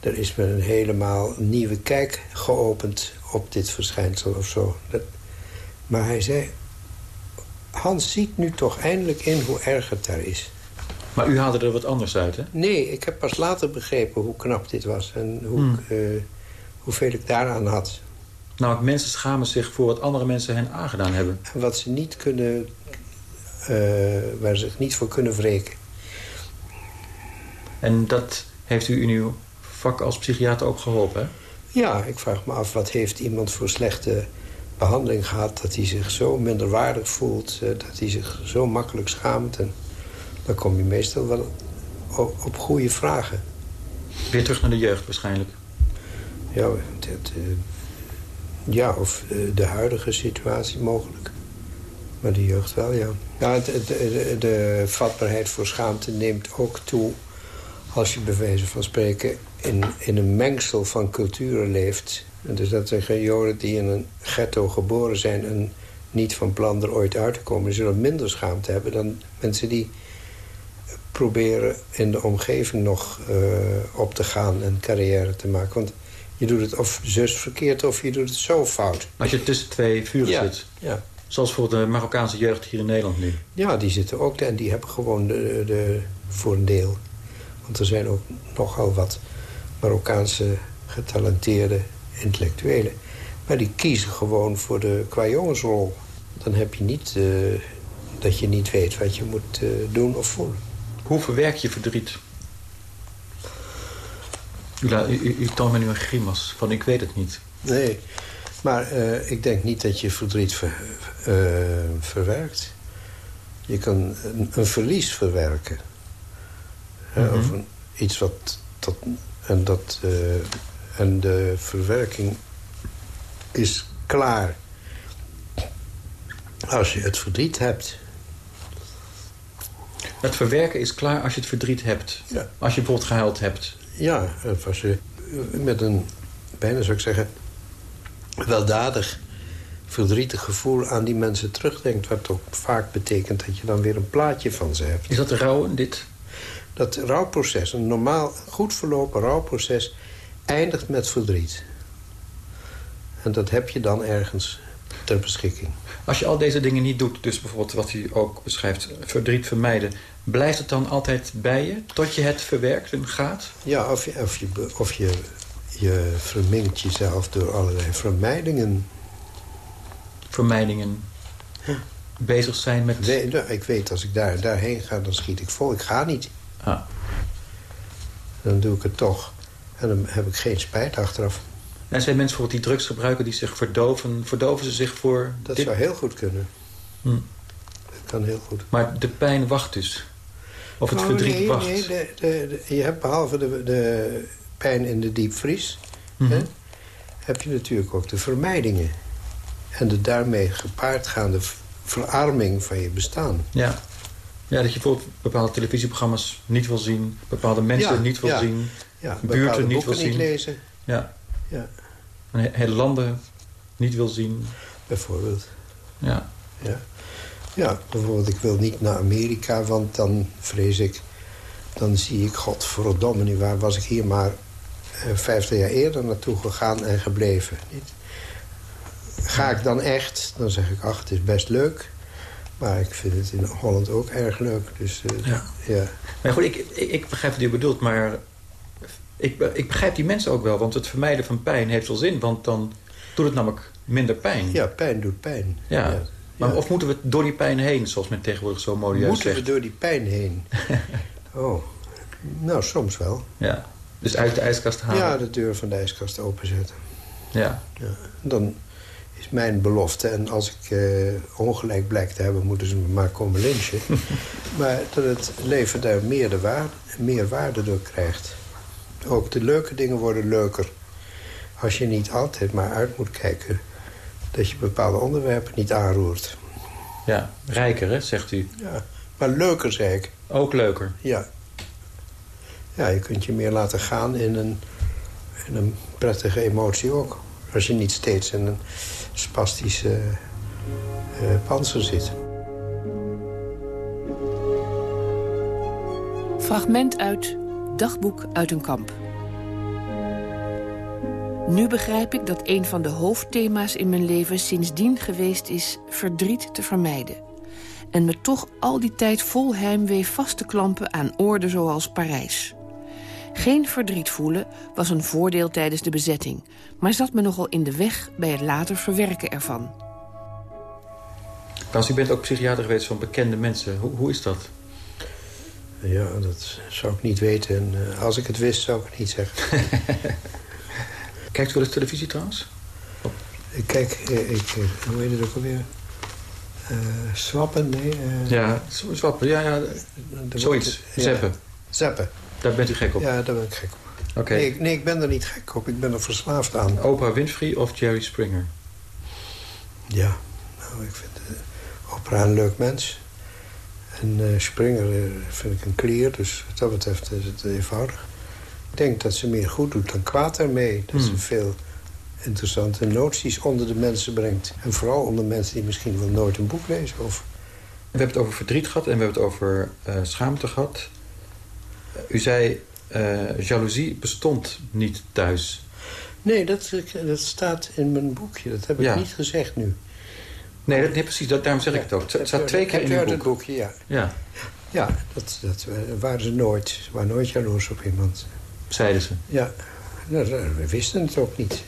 er is me een helemaal nieuwe kijk geopend op dit verschijnsel of zo. Dat, maar hij zei, Hans ziet nu toch eindelijk in hoe erg het daar is. Maar u haalde er wat anders uit, hè? Nee, ik heb pas later begrepen hoe knap dit was en hoe Hmm. ik, eh, hoeveel ik daaraan had. Nou, mensen schamen zich voor wat andere mensen hen aangedaan hebben. En wat ze niet kunnen, eh, waar ze zich niet voor kunnen wreken. En dat heeft u in uw vak als psychiater ook geholpen, hè? Ja, ik vraag me af, wat heeft iemand voor slechte behandeling gehad... dat hij zich zo minderwaardig voelt, eh, dat hij zich zo makkelijk schaamt. En dan kom je meestal wel op, op goede vragen. Weer terug naar de jeugd waarschijnlijk. Ja, dat, eh, ja of eh, de huidige situatie mogelijk. Maar de jeugd wel, ja. ja de, de vatbaarheid voor schaamte neemt ook toe... als je bij wijze van spreken in, in een mengsel van culturen leeft. En dus dat zijn geen Joden die in een ghetto geboren zijn... en niet van plan er ooit uit te komen... zullen minder schaamte hebben dan mensen die proberen... in de omgeving nog eh, op te gaan en carrière te maken. Want je doet het of zus verkeerd of je doet het zo fout. Als je tussen twee vuren Ja, zit. ja. Zoals voor de Marokkaanse jeugd hier in Nederland nu. Ja, die zitten ook en die hebben gewoon de, de, voor een deel. Want er zijn ook nogal wat Marokkaanse getalenteerde intellectuelen. Maar die kiezen gewoon voor de kwajongensrol. Dan heb je niet eh, dat je niet weet wat je moet eh, doen of voelen. Hoe verwerk je verdriet? U, u, toont me nu een grimas van ik weet het niet. Nee, maar eh, ik denk niet dat je verdriet ver- eh, verwerkt. Je kan een, een verlies verwerken. Mhm. Of een, iets wat... Tot, en, dat, eh, en de verwerking is klaar als je het verdriet hebt. Het verwerken is klaar als je het verdriet hebt. Ja. Als je bijvoorbeeld gehuild hebt. Ja, of als je met een, bijna zou ik zeggen, weldadig, verdrietig gevoel aan die mensen terugdenkt. Wat ook vaak betekent dat je dan weer een plaatje van ze hebt. Is dat rouwen, dit? Dat rouwproces, een normaal goed verlopen rouwproces, eindigt met verdriet. En dat heb je dan ergens ter beschikking. Als je al deze dingen niet doet, dus bijvoorbeeld wat u ook beschrijft, verdriet vermijden... blijft het dan altijd bij je tot je het verwerkt en gaat? Ja, of je, of je, of je, je verminkt jezelf door allerlei vermijdingen. Vermijdingen. Bezig zijn met... Nee, nou, ik weet, als ik daar, daarheen ga, dan schiet ik vol. Ik ga niet. Ah. Dan doe ik het toch. En dan heb ik geen spijt achteraf. En zijn mensen bijvoorbeeld die drugs gebruiken die zich verdoven... verdoven ze zich voor... Dat dit? zou heel goed kunnen. Hm. Dat kan heel goed. Maar de pijn wacht dus? Of het Nou, verdriet nee, wacht? Nee, de, de, de- je hebt behalve de, de pijn in de diepvries... Mhm. hè, heb je natuurlijk ook de vermijdingen. En de daarmee gepaardgaande verarming van je bestaan. Ja. ja, dat je bijvoorbeeld bepaalde televisieprogramma's niet wil zien... bepaalde mensen Ja, niet wil ja. zien... Ja, buurten niet wil boeken niet zien. lezen, Ja. Ja. Hele landen niet wil zien. bijvoorbeeld. Ja. Ja. ja, bijvoorbeeld ik wil niet naar Amerika... want dan vrees ik... dan zie ik, godverdomme, nu waar was ik hier maar... eh, vijftig jaar eerder naartoe gegaan en gebleven. Niet? Ga ik dan echt, dan zeg ik, ach, het is best leuk... maar ik vind het in Holland ook erg leuk. Dus eh, Ja. ja. Maar goed, ik, ik, ik begrijp wat u bedoelt, maar... Ik, ik begrijp die mensen ook wel, want het vermijden van pijn heeft wel zin... want dan doet het namelijk minder pijn. ja, pijn doet pijn. Ja. Maar Ja. of moeten we door die pijn heen, zoals men tegenwoordig zo modieus Moeten zegt? we door die pijn heen? oh, nou, soms wel. Ja. Dus uit de ijskast halen? Ja, de deur van de ijskast openzetten. Ja. Ja. Dan is mijn belofte, en als ik eh, ongelijk blijkt te hebben... moeten ze me maar komen lynchen. maar dat het leven daar meer, de waarde, meer waarde door krijgt. Ook de leuke dingen worden leuker. Als je niet altijd maar uit moet kijken... dat je bepaalde onderwerpen niet aanroert. ja. Rijker, hè, zegt u. Ja. Maar leuker, zei ik. Ook leuker. Ja. Ja, je kunt je meer laten gaan in een, in een prettige emotie ook. Als je niet steeds in een spastische eh panzer zit. Fragment uit Dagboek uit een kamp. Nu begrijp ik dat een van de hoofdthema's in mijn leven sindsdien geweest is verdriet te vermijden. En me toch al die tijd vol heimwee vast te klampen aan oorden zoals Parijs. Geen verdriet voelen was een voordeel tijdens de bezetting, maar zat me nogal in de weg bij het later verwerken ervan. Als u bent ook psychiater geweest van bekende mensen. Hoe, hoe is dat? Ja, dat zou ik niet weten. En eh, als ik het wist, zou ik het niet zeggen. Kijkt u wel eens televisie trouwens? ik kijk, eh, ik, eh, hoe heet het ook alweer? Eh, swappen? Nee. eh, Ja, zo- zwappen. Ja, ja, zoiets. ja, Zeppen. Zappen. Daar bent u gek op. Ja, daar ben ik gek op. Oké. Nee, ik- nee, ik ben er niet gek op. Ik ben er verslaafd aan. Oprah Winfrey of Jerry Springer? Ja, nou, ik vind uh, Oprah een leuk mens. En eh, Springer eh, vind ik een klier, dus wat dat betreft is het eenvoudig. Ik denk dat ze meer goed doet dan kwaad daarmee. Dat ze Hmm. veel interessante noties onder de mensen brengt. En vooral onder mensen die misschien wel nooit een boek lezen. Of... We hebben het over verdriet gehad en we hebben het over eh, schaamte gehad. U zei, eh jaloezie bestond niet thuis. Nee, dat, dat staat in mijn boekje. Dat heb ik Ja. niet gezegd nu. Nee, dat, nee precies, dat, daarom zeg ik het ook. Het staat twee keer in uit boek. het boekje, ja. Ja, Ja, dat, dat eh, waren ze nooit. Ze waren nooit jaloers op iemand. zeiden ze. Ja, nou, we wisten het ook niet.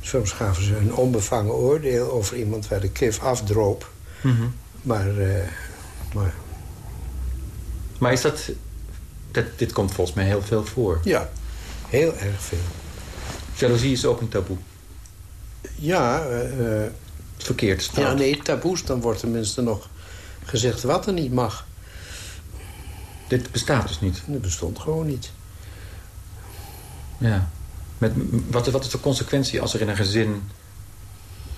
Soms gaven ze een onbevangen oordeel over iemand waar de kif afdroop. Mhm. Maar, eh, maar Maar is dat, dat... Dit komt volgens mij heel veel voor. ja, heel erg veel. Jaloezie is ook een taboe. Ja, eh, eh, Verkeerd staat. ja, nee, taboes, dan wordt tenminste nog gezegd wat er niet mag. Dit bestaat dus niet. Dat bestond gewoon niet. Ja. Met, wat, wat is de consequentie als er in een gezin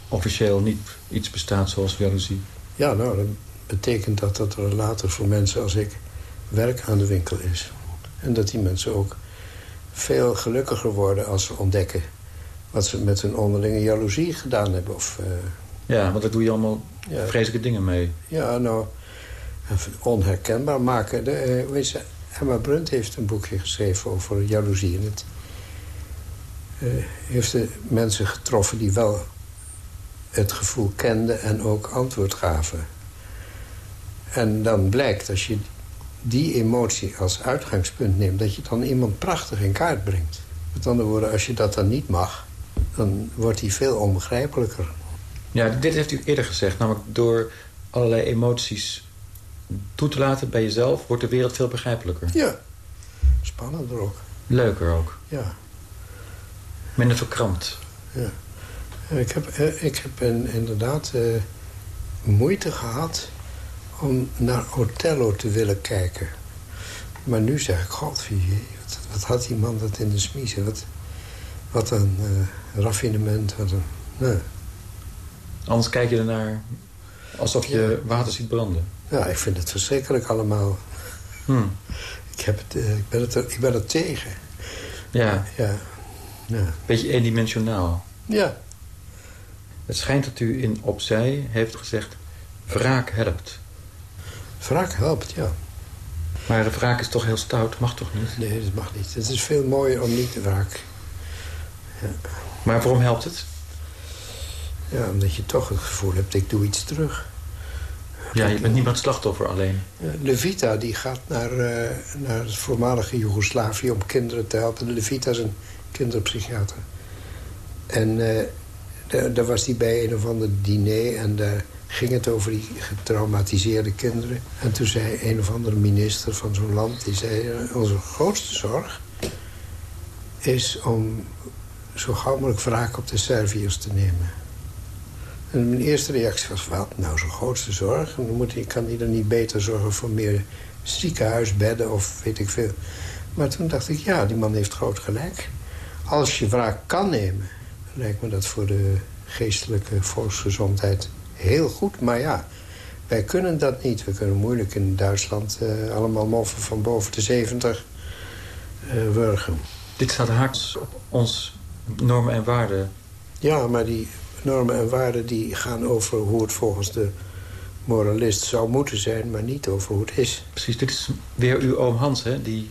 officieel niet iets bestaat zoals jaloezie? Ja, nou, dat betekent dat dat er later voor mensen als ik werk aan de winkel is. En dat die mensen ook veel gelukkiger worden als ze ontdekken... wat ze met hun onderlinge jaloezie gedaan hebben. Of, eh, Ja, want daar doe je allemaal Ja. vreselijke dingen mee. ja, nou, onherkenbaar maken. De, eh? Emma Brunt heeft een boekje geschreven over jaloezie. En het eh, heeft de mensen getroffen die wel het gevoel kenden en ook antwoord gaven. En dan blijkt, als je die emotie als uitgangspunt neemt... dat je dan iemand prachtig in kaart brengt. Met andere woorden, als je dat dan niet mag... dan wordt die veel onbegrijpelijker. Ja, dit heeft u eerder gezegd. Namelijk door allerlei emoties toe te laten bij jezelf... wordt de wereld veel begrijpelijker. Ja, spannender ook. Leuker ook. Ja. Minder verkrampt. Ja. Ik heb, eh, ik heb in- inderdaad eh, moeite gehad om naar Othello te willen kijken. Maar nu zeg ik, god, wat, wat had die man dat in de smiezen? Wat, wat een eh, raffinement, wat een... Nee. Anders kijk je ernaar alsof je water ziet branden. Ja, ik vind het verschrikkelijk allemaal. Hm. Ik, heb het, eh, ik, ben het er, ik ben er tegen. Ja, Ja. Ja. beetje eendimensionaal. ja. Het schijnt dat u in Opzij heeft gezegd... wraak helpt. Wraak helpt, ja. Maar de wraak is toch heel stout, mag toch niet? Nee, dat mag niet. Het is veel mooier om niet te wraak. Maar waarom helpt het? Ja, omdat je toch het gevoel hebt, ik doe iets terug. Ja, je bent niet het slachtoffer alleen. Ja, Levita die gaat naar, eh, naar het voormalige Joegoslavië om kinderen te helpen. Levita is een kinderpsychiater. En eh, daar, was hij bij een of ander diner en daar ging het over die getraumatiseerde kinderen. En toen zei een of andere minister van zo'n land, die zei... eh, onze grootste zorg is om zo gauw mogelijk wraak op de Serviërs te nemen. En mijn eerste reactie was, wat nou zo'n grootste zorg? Dan moet hij, kan hij er niet beter zorgen voor meer ziekenhuisbedden of weet ik veel. Maar toen dacht ik, ja, die man heeft groot gelijk. Als je wraak kan nemen, lijkt me dat voor de geestelijke volksgezondheid heel goed. Maar ja, wij kunnen dat niet. We kunnen moeilijk in Duitsland eh, allemaal moffen van boven de 70 eh wurgen. Dit staat haaks op ons normen en waarden. Ja, maar die normen en waarden die gaan over hoe het volgens de moralist zou moeten zijn... maar niet over hoe het is. Precies, dit is weer uw oom Hans, hè? Die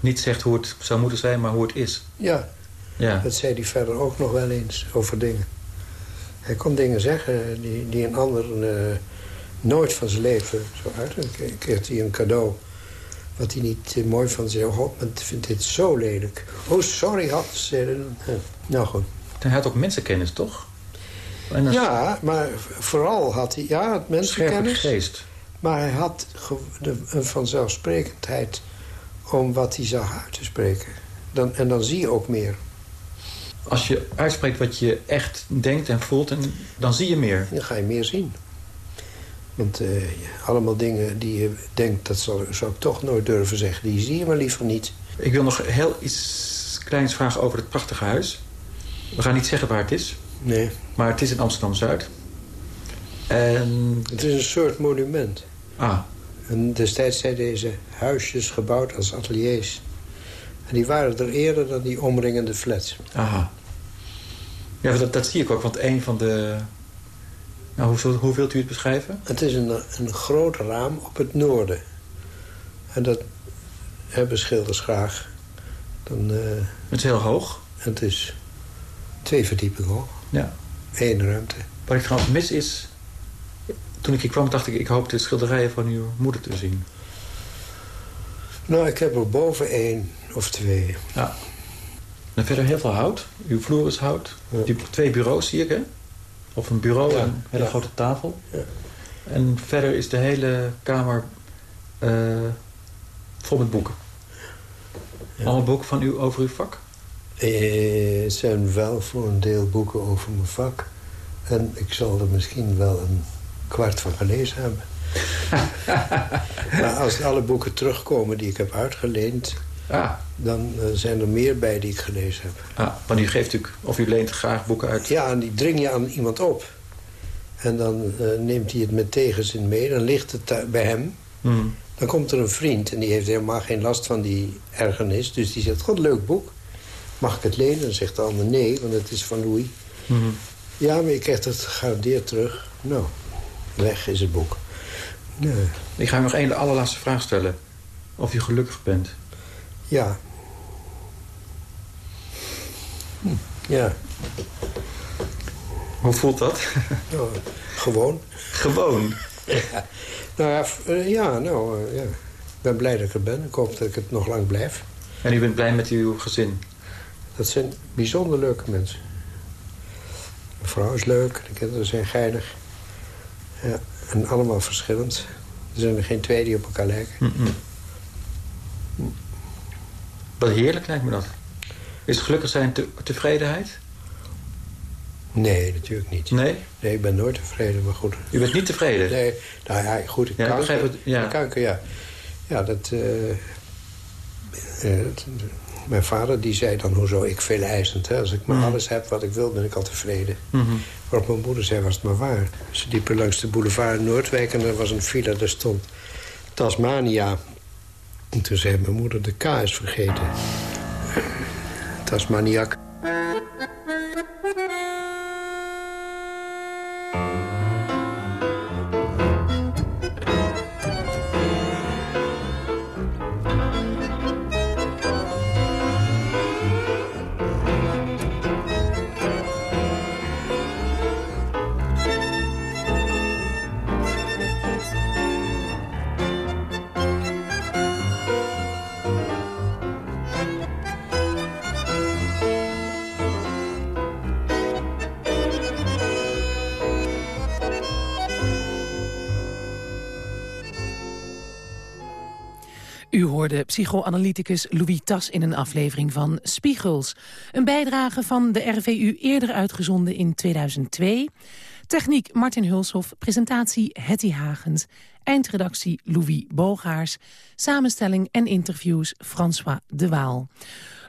niet zegt hoe het zou moeten zijn, maar hoe het is. Ja, Ja, dat zei hij verder ook nog wel eens over dingen. Hij kon dingen zeggen die, die een ander eh, nooit van zijn leven zo uit. Dan kreeg hij een cadeau wat hij niet eh, mooi van zei. Oh, men vindt dit zo lelijk. Oh, sorry, dan. Ja. Nou goed. hij had ook mensenkennis, toch? En Ja, maar vooral had hij... Ja, het mensenkennis. geest. Maar hij had een vanzelfsprekendheid om wat hij zag uit te spreken. Dan, en dan zie je ook meer. Als je uitspreekt wat je echt denkt en voelt, en, dan zie je meer. Dan ga je meer zien. Want eh, allemaal dingen die je denkt, dat zou, zou ik toch nooit durven zeggen. Die zie je maar liever niet. Ik wil nog heel iets kleins vragen over het prachtige huis. We gaan niet zeggen waar het is, Nee. maar het is in Amsterdam-Zuid. En... Het is een soort monument. Ah, En destijds zijn deze huisjes gebouwd als ateliers. En die waren er eerder dan die omringende flats. aha. Ja, dat, dat zie ik ook, want een van de... Nou, hoe, hoe wilt u het beschrijven? Het is een, een groot raam op het noorden. En dat hebben schilders graag. Dan, eh, Het is heel hoog. het is twee verdiepingen hoog. Ja. Eén ruimte. Wat ik trouwens mis is... Toen ik hier kwam, dacht ik, ik hoop de schilderijen van uw moeder te zien. Nou, ik heb er boven één of twee. Ja. En verder heel veel hout. Uw vloer is hout. Ja. Die twee bureaus zie ik, hè? Of een bureau Ja, en een hele ja. grote tafel. Ja. En verder is de hele kamer eh, vol met boeken. Allemaal boeken van u over uw vak? Eh, Het zijn wel voor een deel boeken over mijn vak. En ik zal er misschien wel een kwart van gelezen hebben. maar als alle boeken terugkomen die ik heb uitgeleend... Ah, dan eh, zijn er meer bij die ik gelezen heb. ah, want u geeft natuurlijk, of u leent graag boeken uit. Ja, en die dring je aan iemand op. En dan eh, neemt hij het met tegenzin mee. Dan ligt het bij hem. Hmm. Dan komt er een vriend en die heeft helemaal geen last van die ergernis. Dus die zegt, god, leuk boek. Mag ik het lenen? Dan zegt de ander nee, want het is van Louis. Hmm. Ja, maar je krijgt het gegarandeerd terug. Nou, weg is het boek. Nee. Ik ga nog één allerlaatste vraag stellen. Of u gelukkig bent. Ja. Hm, Ja, Hoe voelt dat? nou, gewoon. Gewoon. Nou ja, eh, ja, nou, eh, ja. Ik ben blij dat ik er ben. Ik hoop dat ik het nog lang blijf. En u bent blij met uw gezin. Dat zijn bijzonder leuke mensen. Mijn vrouw is leuk, de kinderen zijn geinig. Ja, en allemaal verschillend. Er zijn er geen twee die op elkaar lijken. Mm-mm. Wat heerlijk lijkt me dat. Is gelukkig zijn te, tevredenheid? Nee, natuurlijk niet. Nee? Nee, ik ben nooit tevreden, maar goed. U bent niet tevreden? Nee, nou ja, goed, ik Ja, kanker, begrijp het, ja. kanker, ja. Ja, dat... eh, eh, het- mijn vader die zei dan, hoezo, ik veel eisend. Hè? Als ik maar Mhm. alles heb wat ik wil, ben ik al tevreden. Waarop mijn moeder zei, was het maar waar. Ze liepen langs de boulevard in Noordwijk en er was een villa, daar stond Tasmania. En toen zei mijn moeder, de K is vergeten. Tasmaniak. Hoorde psychoanalyticus Louis Tas in een aflevering van Spiegels. Een bijdrage van de RVU eerder uitgezonden in 2002. Techniek Martin Hulshoff, presentatie Hetty Hagens... eindredactie Louis Bogaars, samenstelling en interviews François de Waal.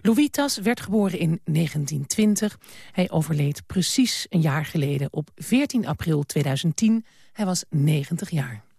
Louis Tas werd geboren in 1920. Hij overleed precies een jaar geleden op 14 april 2010. Hij was 90 jaar.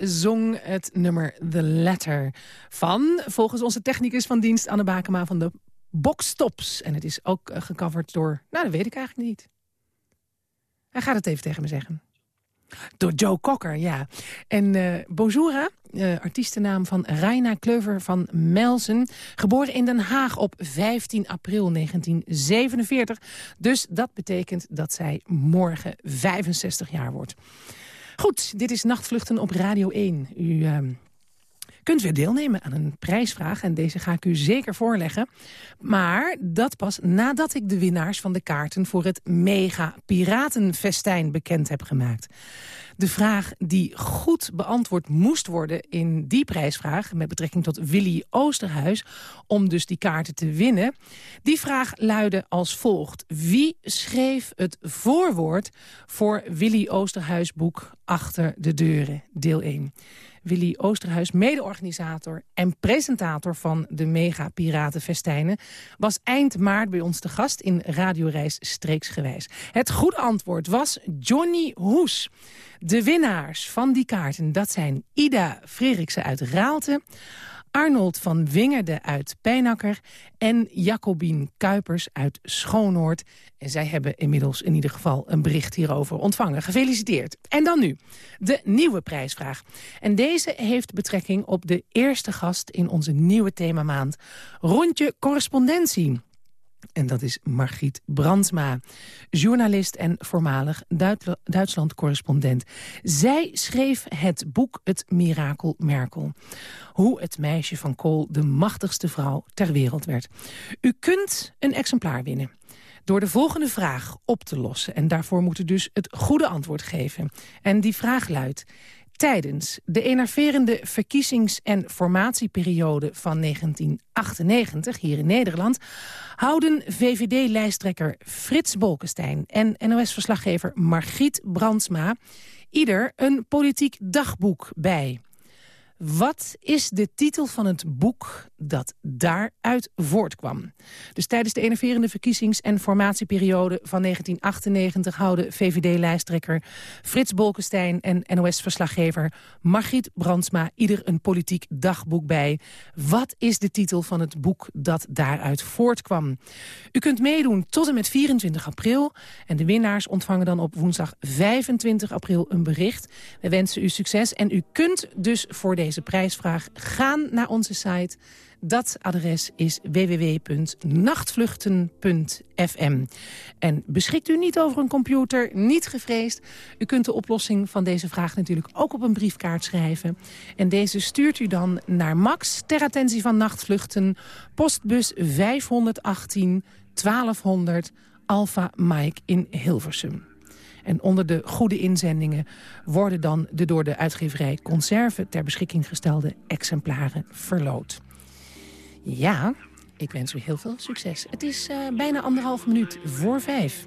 Zong het nummer The Letter van, volgens onze technicus van dienst Anne Bakema van de Boxtops. En het is ook uh, gecoverd door, nou dat weet ik eigenlijk niet. Hij gaat het even tegen me zeggen. Door Joe Cocker, ja. En uh, Bonjoura, uh, artiestennaam van Reina Kleuver van Melsen. Geboren in Den Haag op 15 april 1947. Dus dat betekent dat zij morgen 65 jaar wordt. Goed, dit is Nachtvluchten op Radio 1. U uh, kunt weer deelnemen aan een prijsvraag en deze ga ik u zeker voorleggen. Maar dat pas nadat ik de winnaars van de kaarten voor het Mega Piratenfestijn bekend heb gemaakt. De vraag die goed beantwoord moest worden in die prijsvraag... met betrekking tot Willy Oosterhuis, om dus die kaarten te winnen... die vraag luidde als volgt. Wie schreef het voorwoord voor Willy Oosterhuis boek Achter de Deuren, deel 1? Willy Oosterhuis, mede-organisator en presentator van de Mega Piratenfestijnen... was eind maart bij ons te gast in Radioreis Streeksgewijs. Het goede antwoord was Johnny Hoes. De winnaars van die kaarten, dat zijn Ida Freriksen uit Raalte... Arnold van Wingerde uit Pijnakker en Jacobien Kuipers uit Schoonoord. En zij hebben inmiddels in ieder geval een bericht hierover ontvangen. Gefeliciteerd. En dan nu, de nieuwe prijsvraag. En deze heeft betrekking op de eerste gast in onze nieuwe themamaand. Rondje correspondentie. En dat is Margriet Brandsma, journalist en voormalig Duitsland-correspondent. Zij schreef het boek Het Mirakel Merkel. Hoe het meisje van Kool de machtigste vrouw ter wereld werd. U kunt een exemplaar winnen door de volgende vraag op te lossen. En daarvoor moet u dus het goede antwoord geven. En die vraag luidt... Tijdens de enerverende verkiezings- en formatieperiode van 1998 hier in Nederland... houden VVD-lijsttrekker Frits Bolkestein en NOS-verslaggever Margriet Brandsma... ieder een politiek dagboek bij. Wat is de titel van het boek dat daaruit voortkwam? Dus tijdens de enerverende verkiezings- en formatieperiode van 1998... houden VVD-lijsttrekker Frits Bolkestein en NOS-verslaggever Margriet Brandsma... ieder een politiek dagboek bij. Wat is de titel van het boek dat daaruit voortkwam? U kunt meedoen tot en met 24 april. En de winnaars ontvangen dan op woensdag 25 april een bericht. We wensen u succes en u kunt dus voor deze deze prijsvraag, gaan naar onze site. Dat adres is www.nachtvluchten.fm. En beschikt u niet over een computer, niet gevreesd. U kunt de oplossing van deze vraag natuurlijk ook op een briefkaart schrijven. En deze stuurt u dan naar Max ter attentie van Nachtvluchten. Postbus 518 1200 Alpha Mike in Hilversum. En onder de goede inzendingen worden dan de door de uitgeverij Conserve ter beschikking gestelde exemplaren verloot. Ja, ik wens u heel veel succes. Het is uh, bijna anderhalf minuut voor vijf.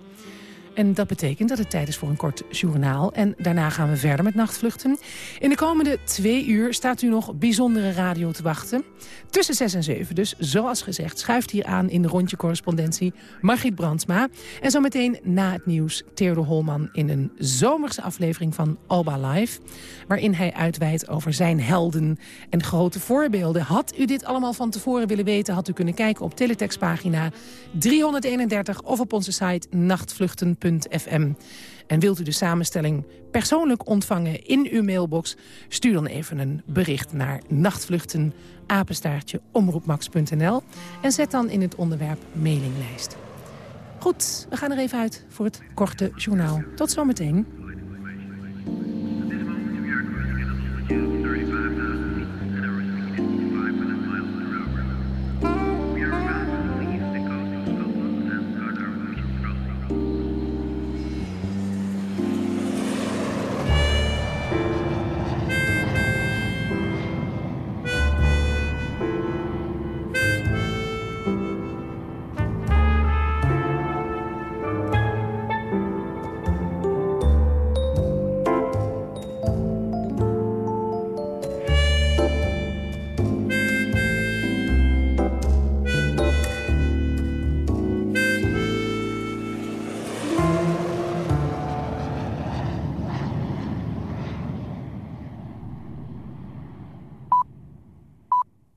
En dat betekent dat het tijd is voor een kort journaal. En daarna gaan we verder met nachtvluchten. In de komende twee uur staat u nog bijzondere radio te wachten. Tussen zes en zeven dus, zoals gezegd, schuift hier aan in de rondje correspondentie Margriet Brandsma. En zometeen na het nieuws Theodor Holman in een zomerse aflevering van Alba Live. Waarin hij uitweidt over zijn helden en grote voorbeelden. Had u dit allemaal van tevoren willen weten, had u kunnen kijken op teletextpagina 331 of op onze site nachtvluchten En wilt u de samenstelling persoonlijk ontvangen in uw mailbox... stuur dan even een bericht naar nachtvluchten apenstaartje omroepmax.nl... en zet dan in het onderwerp mailinglijst. Goed, we gaan er even uit voor het korte journaal. Tot zometeen.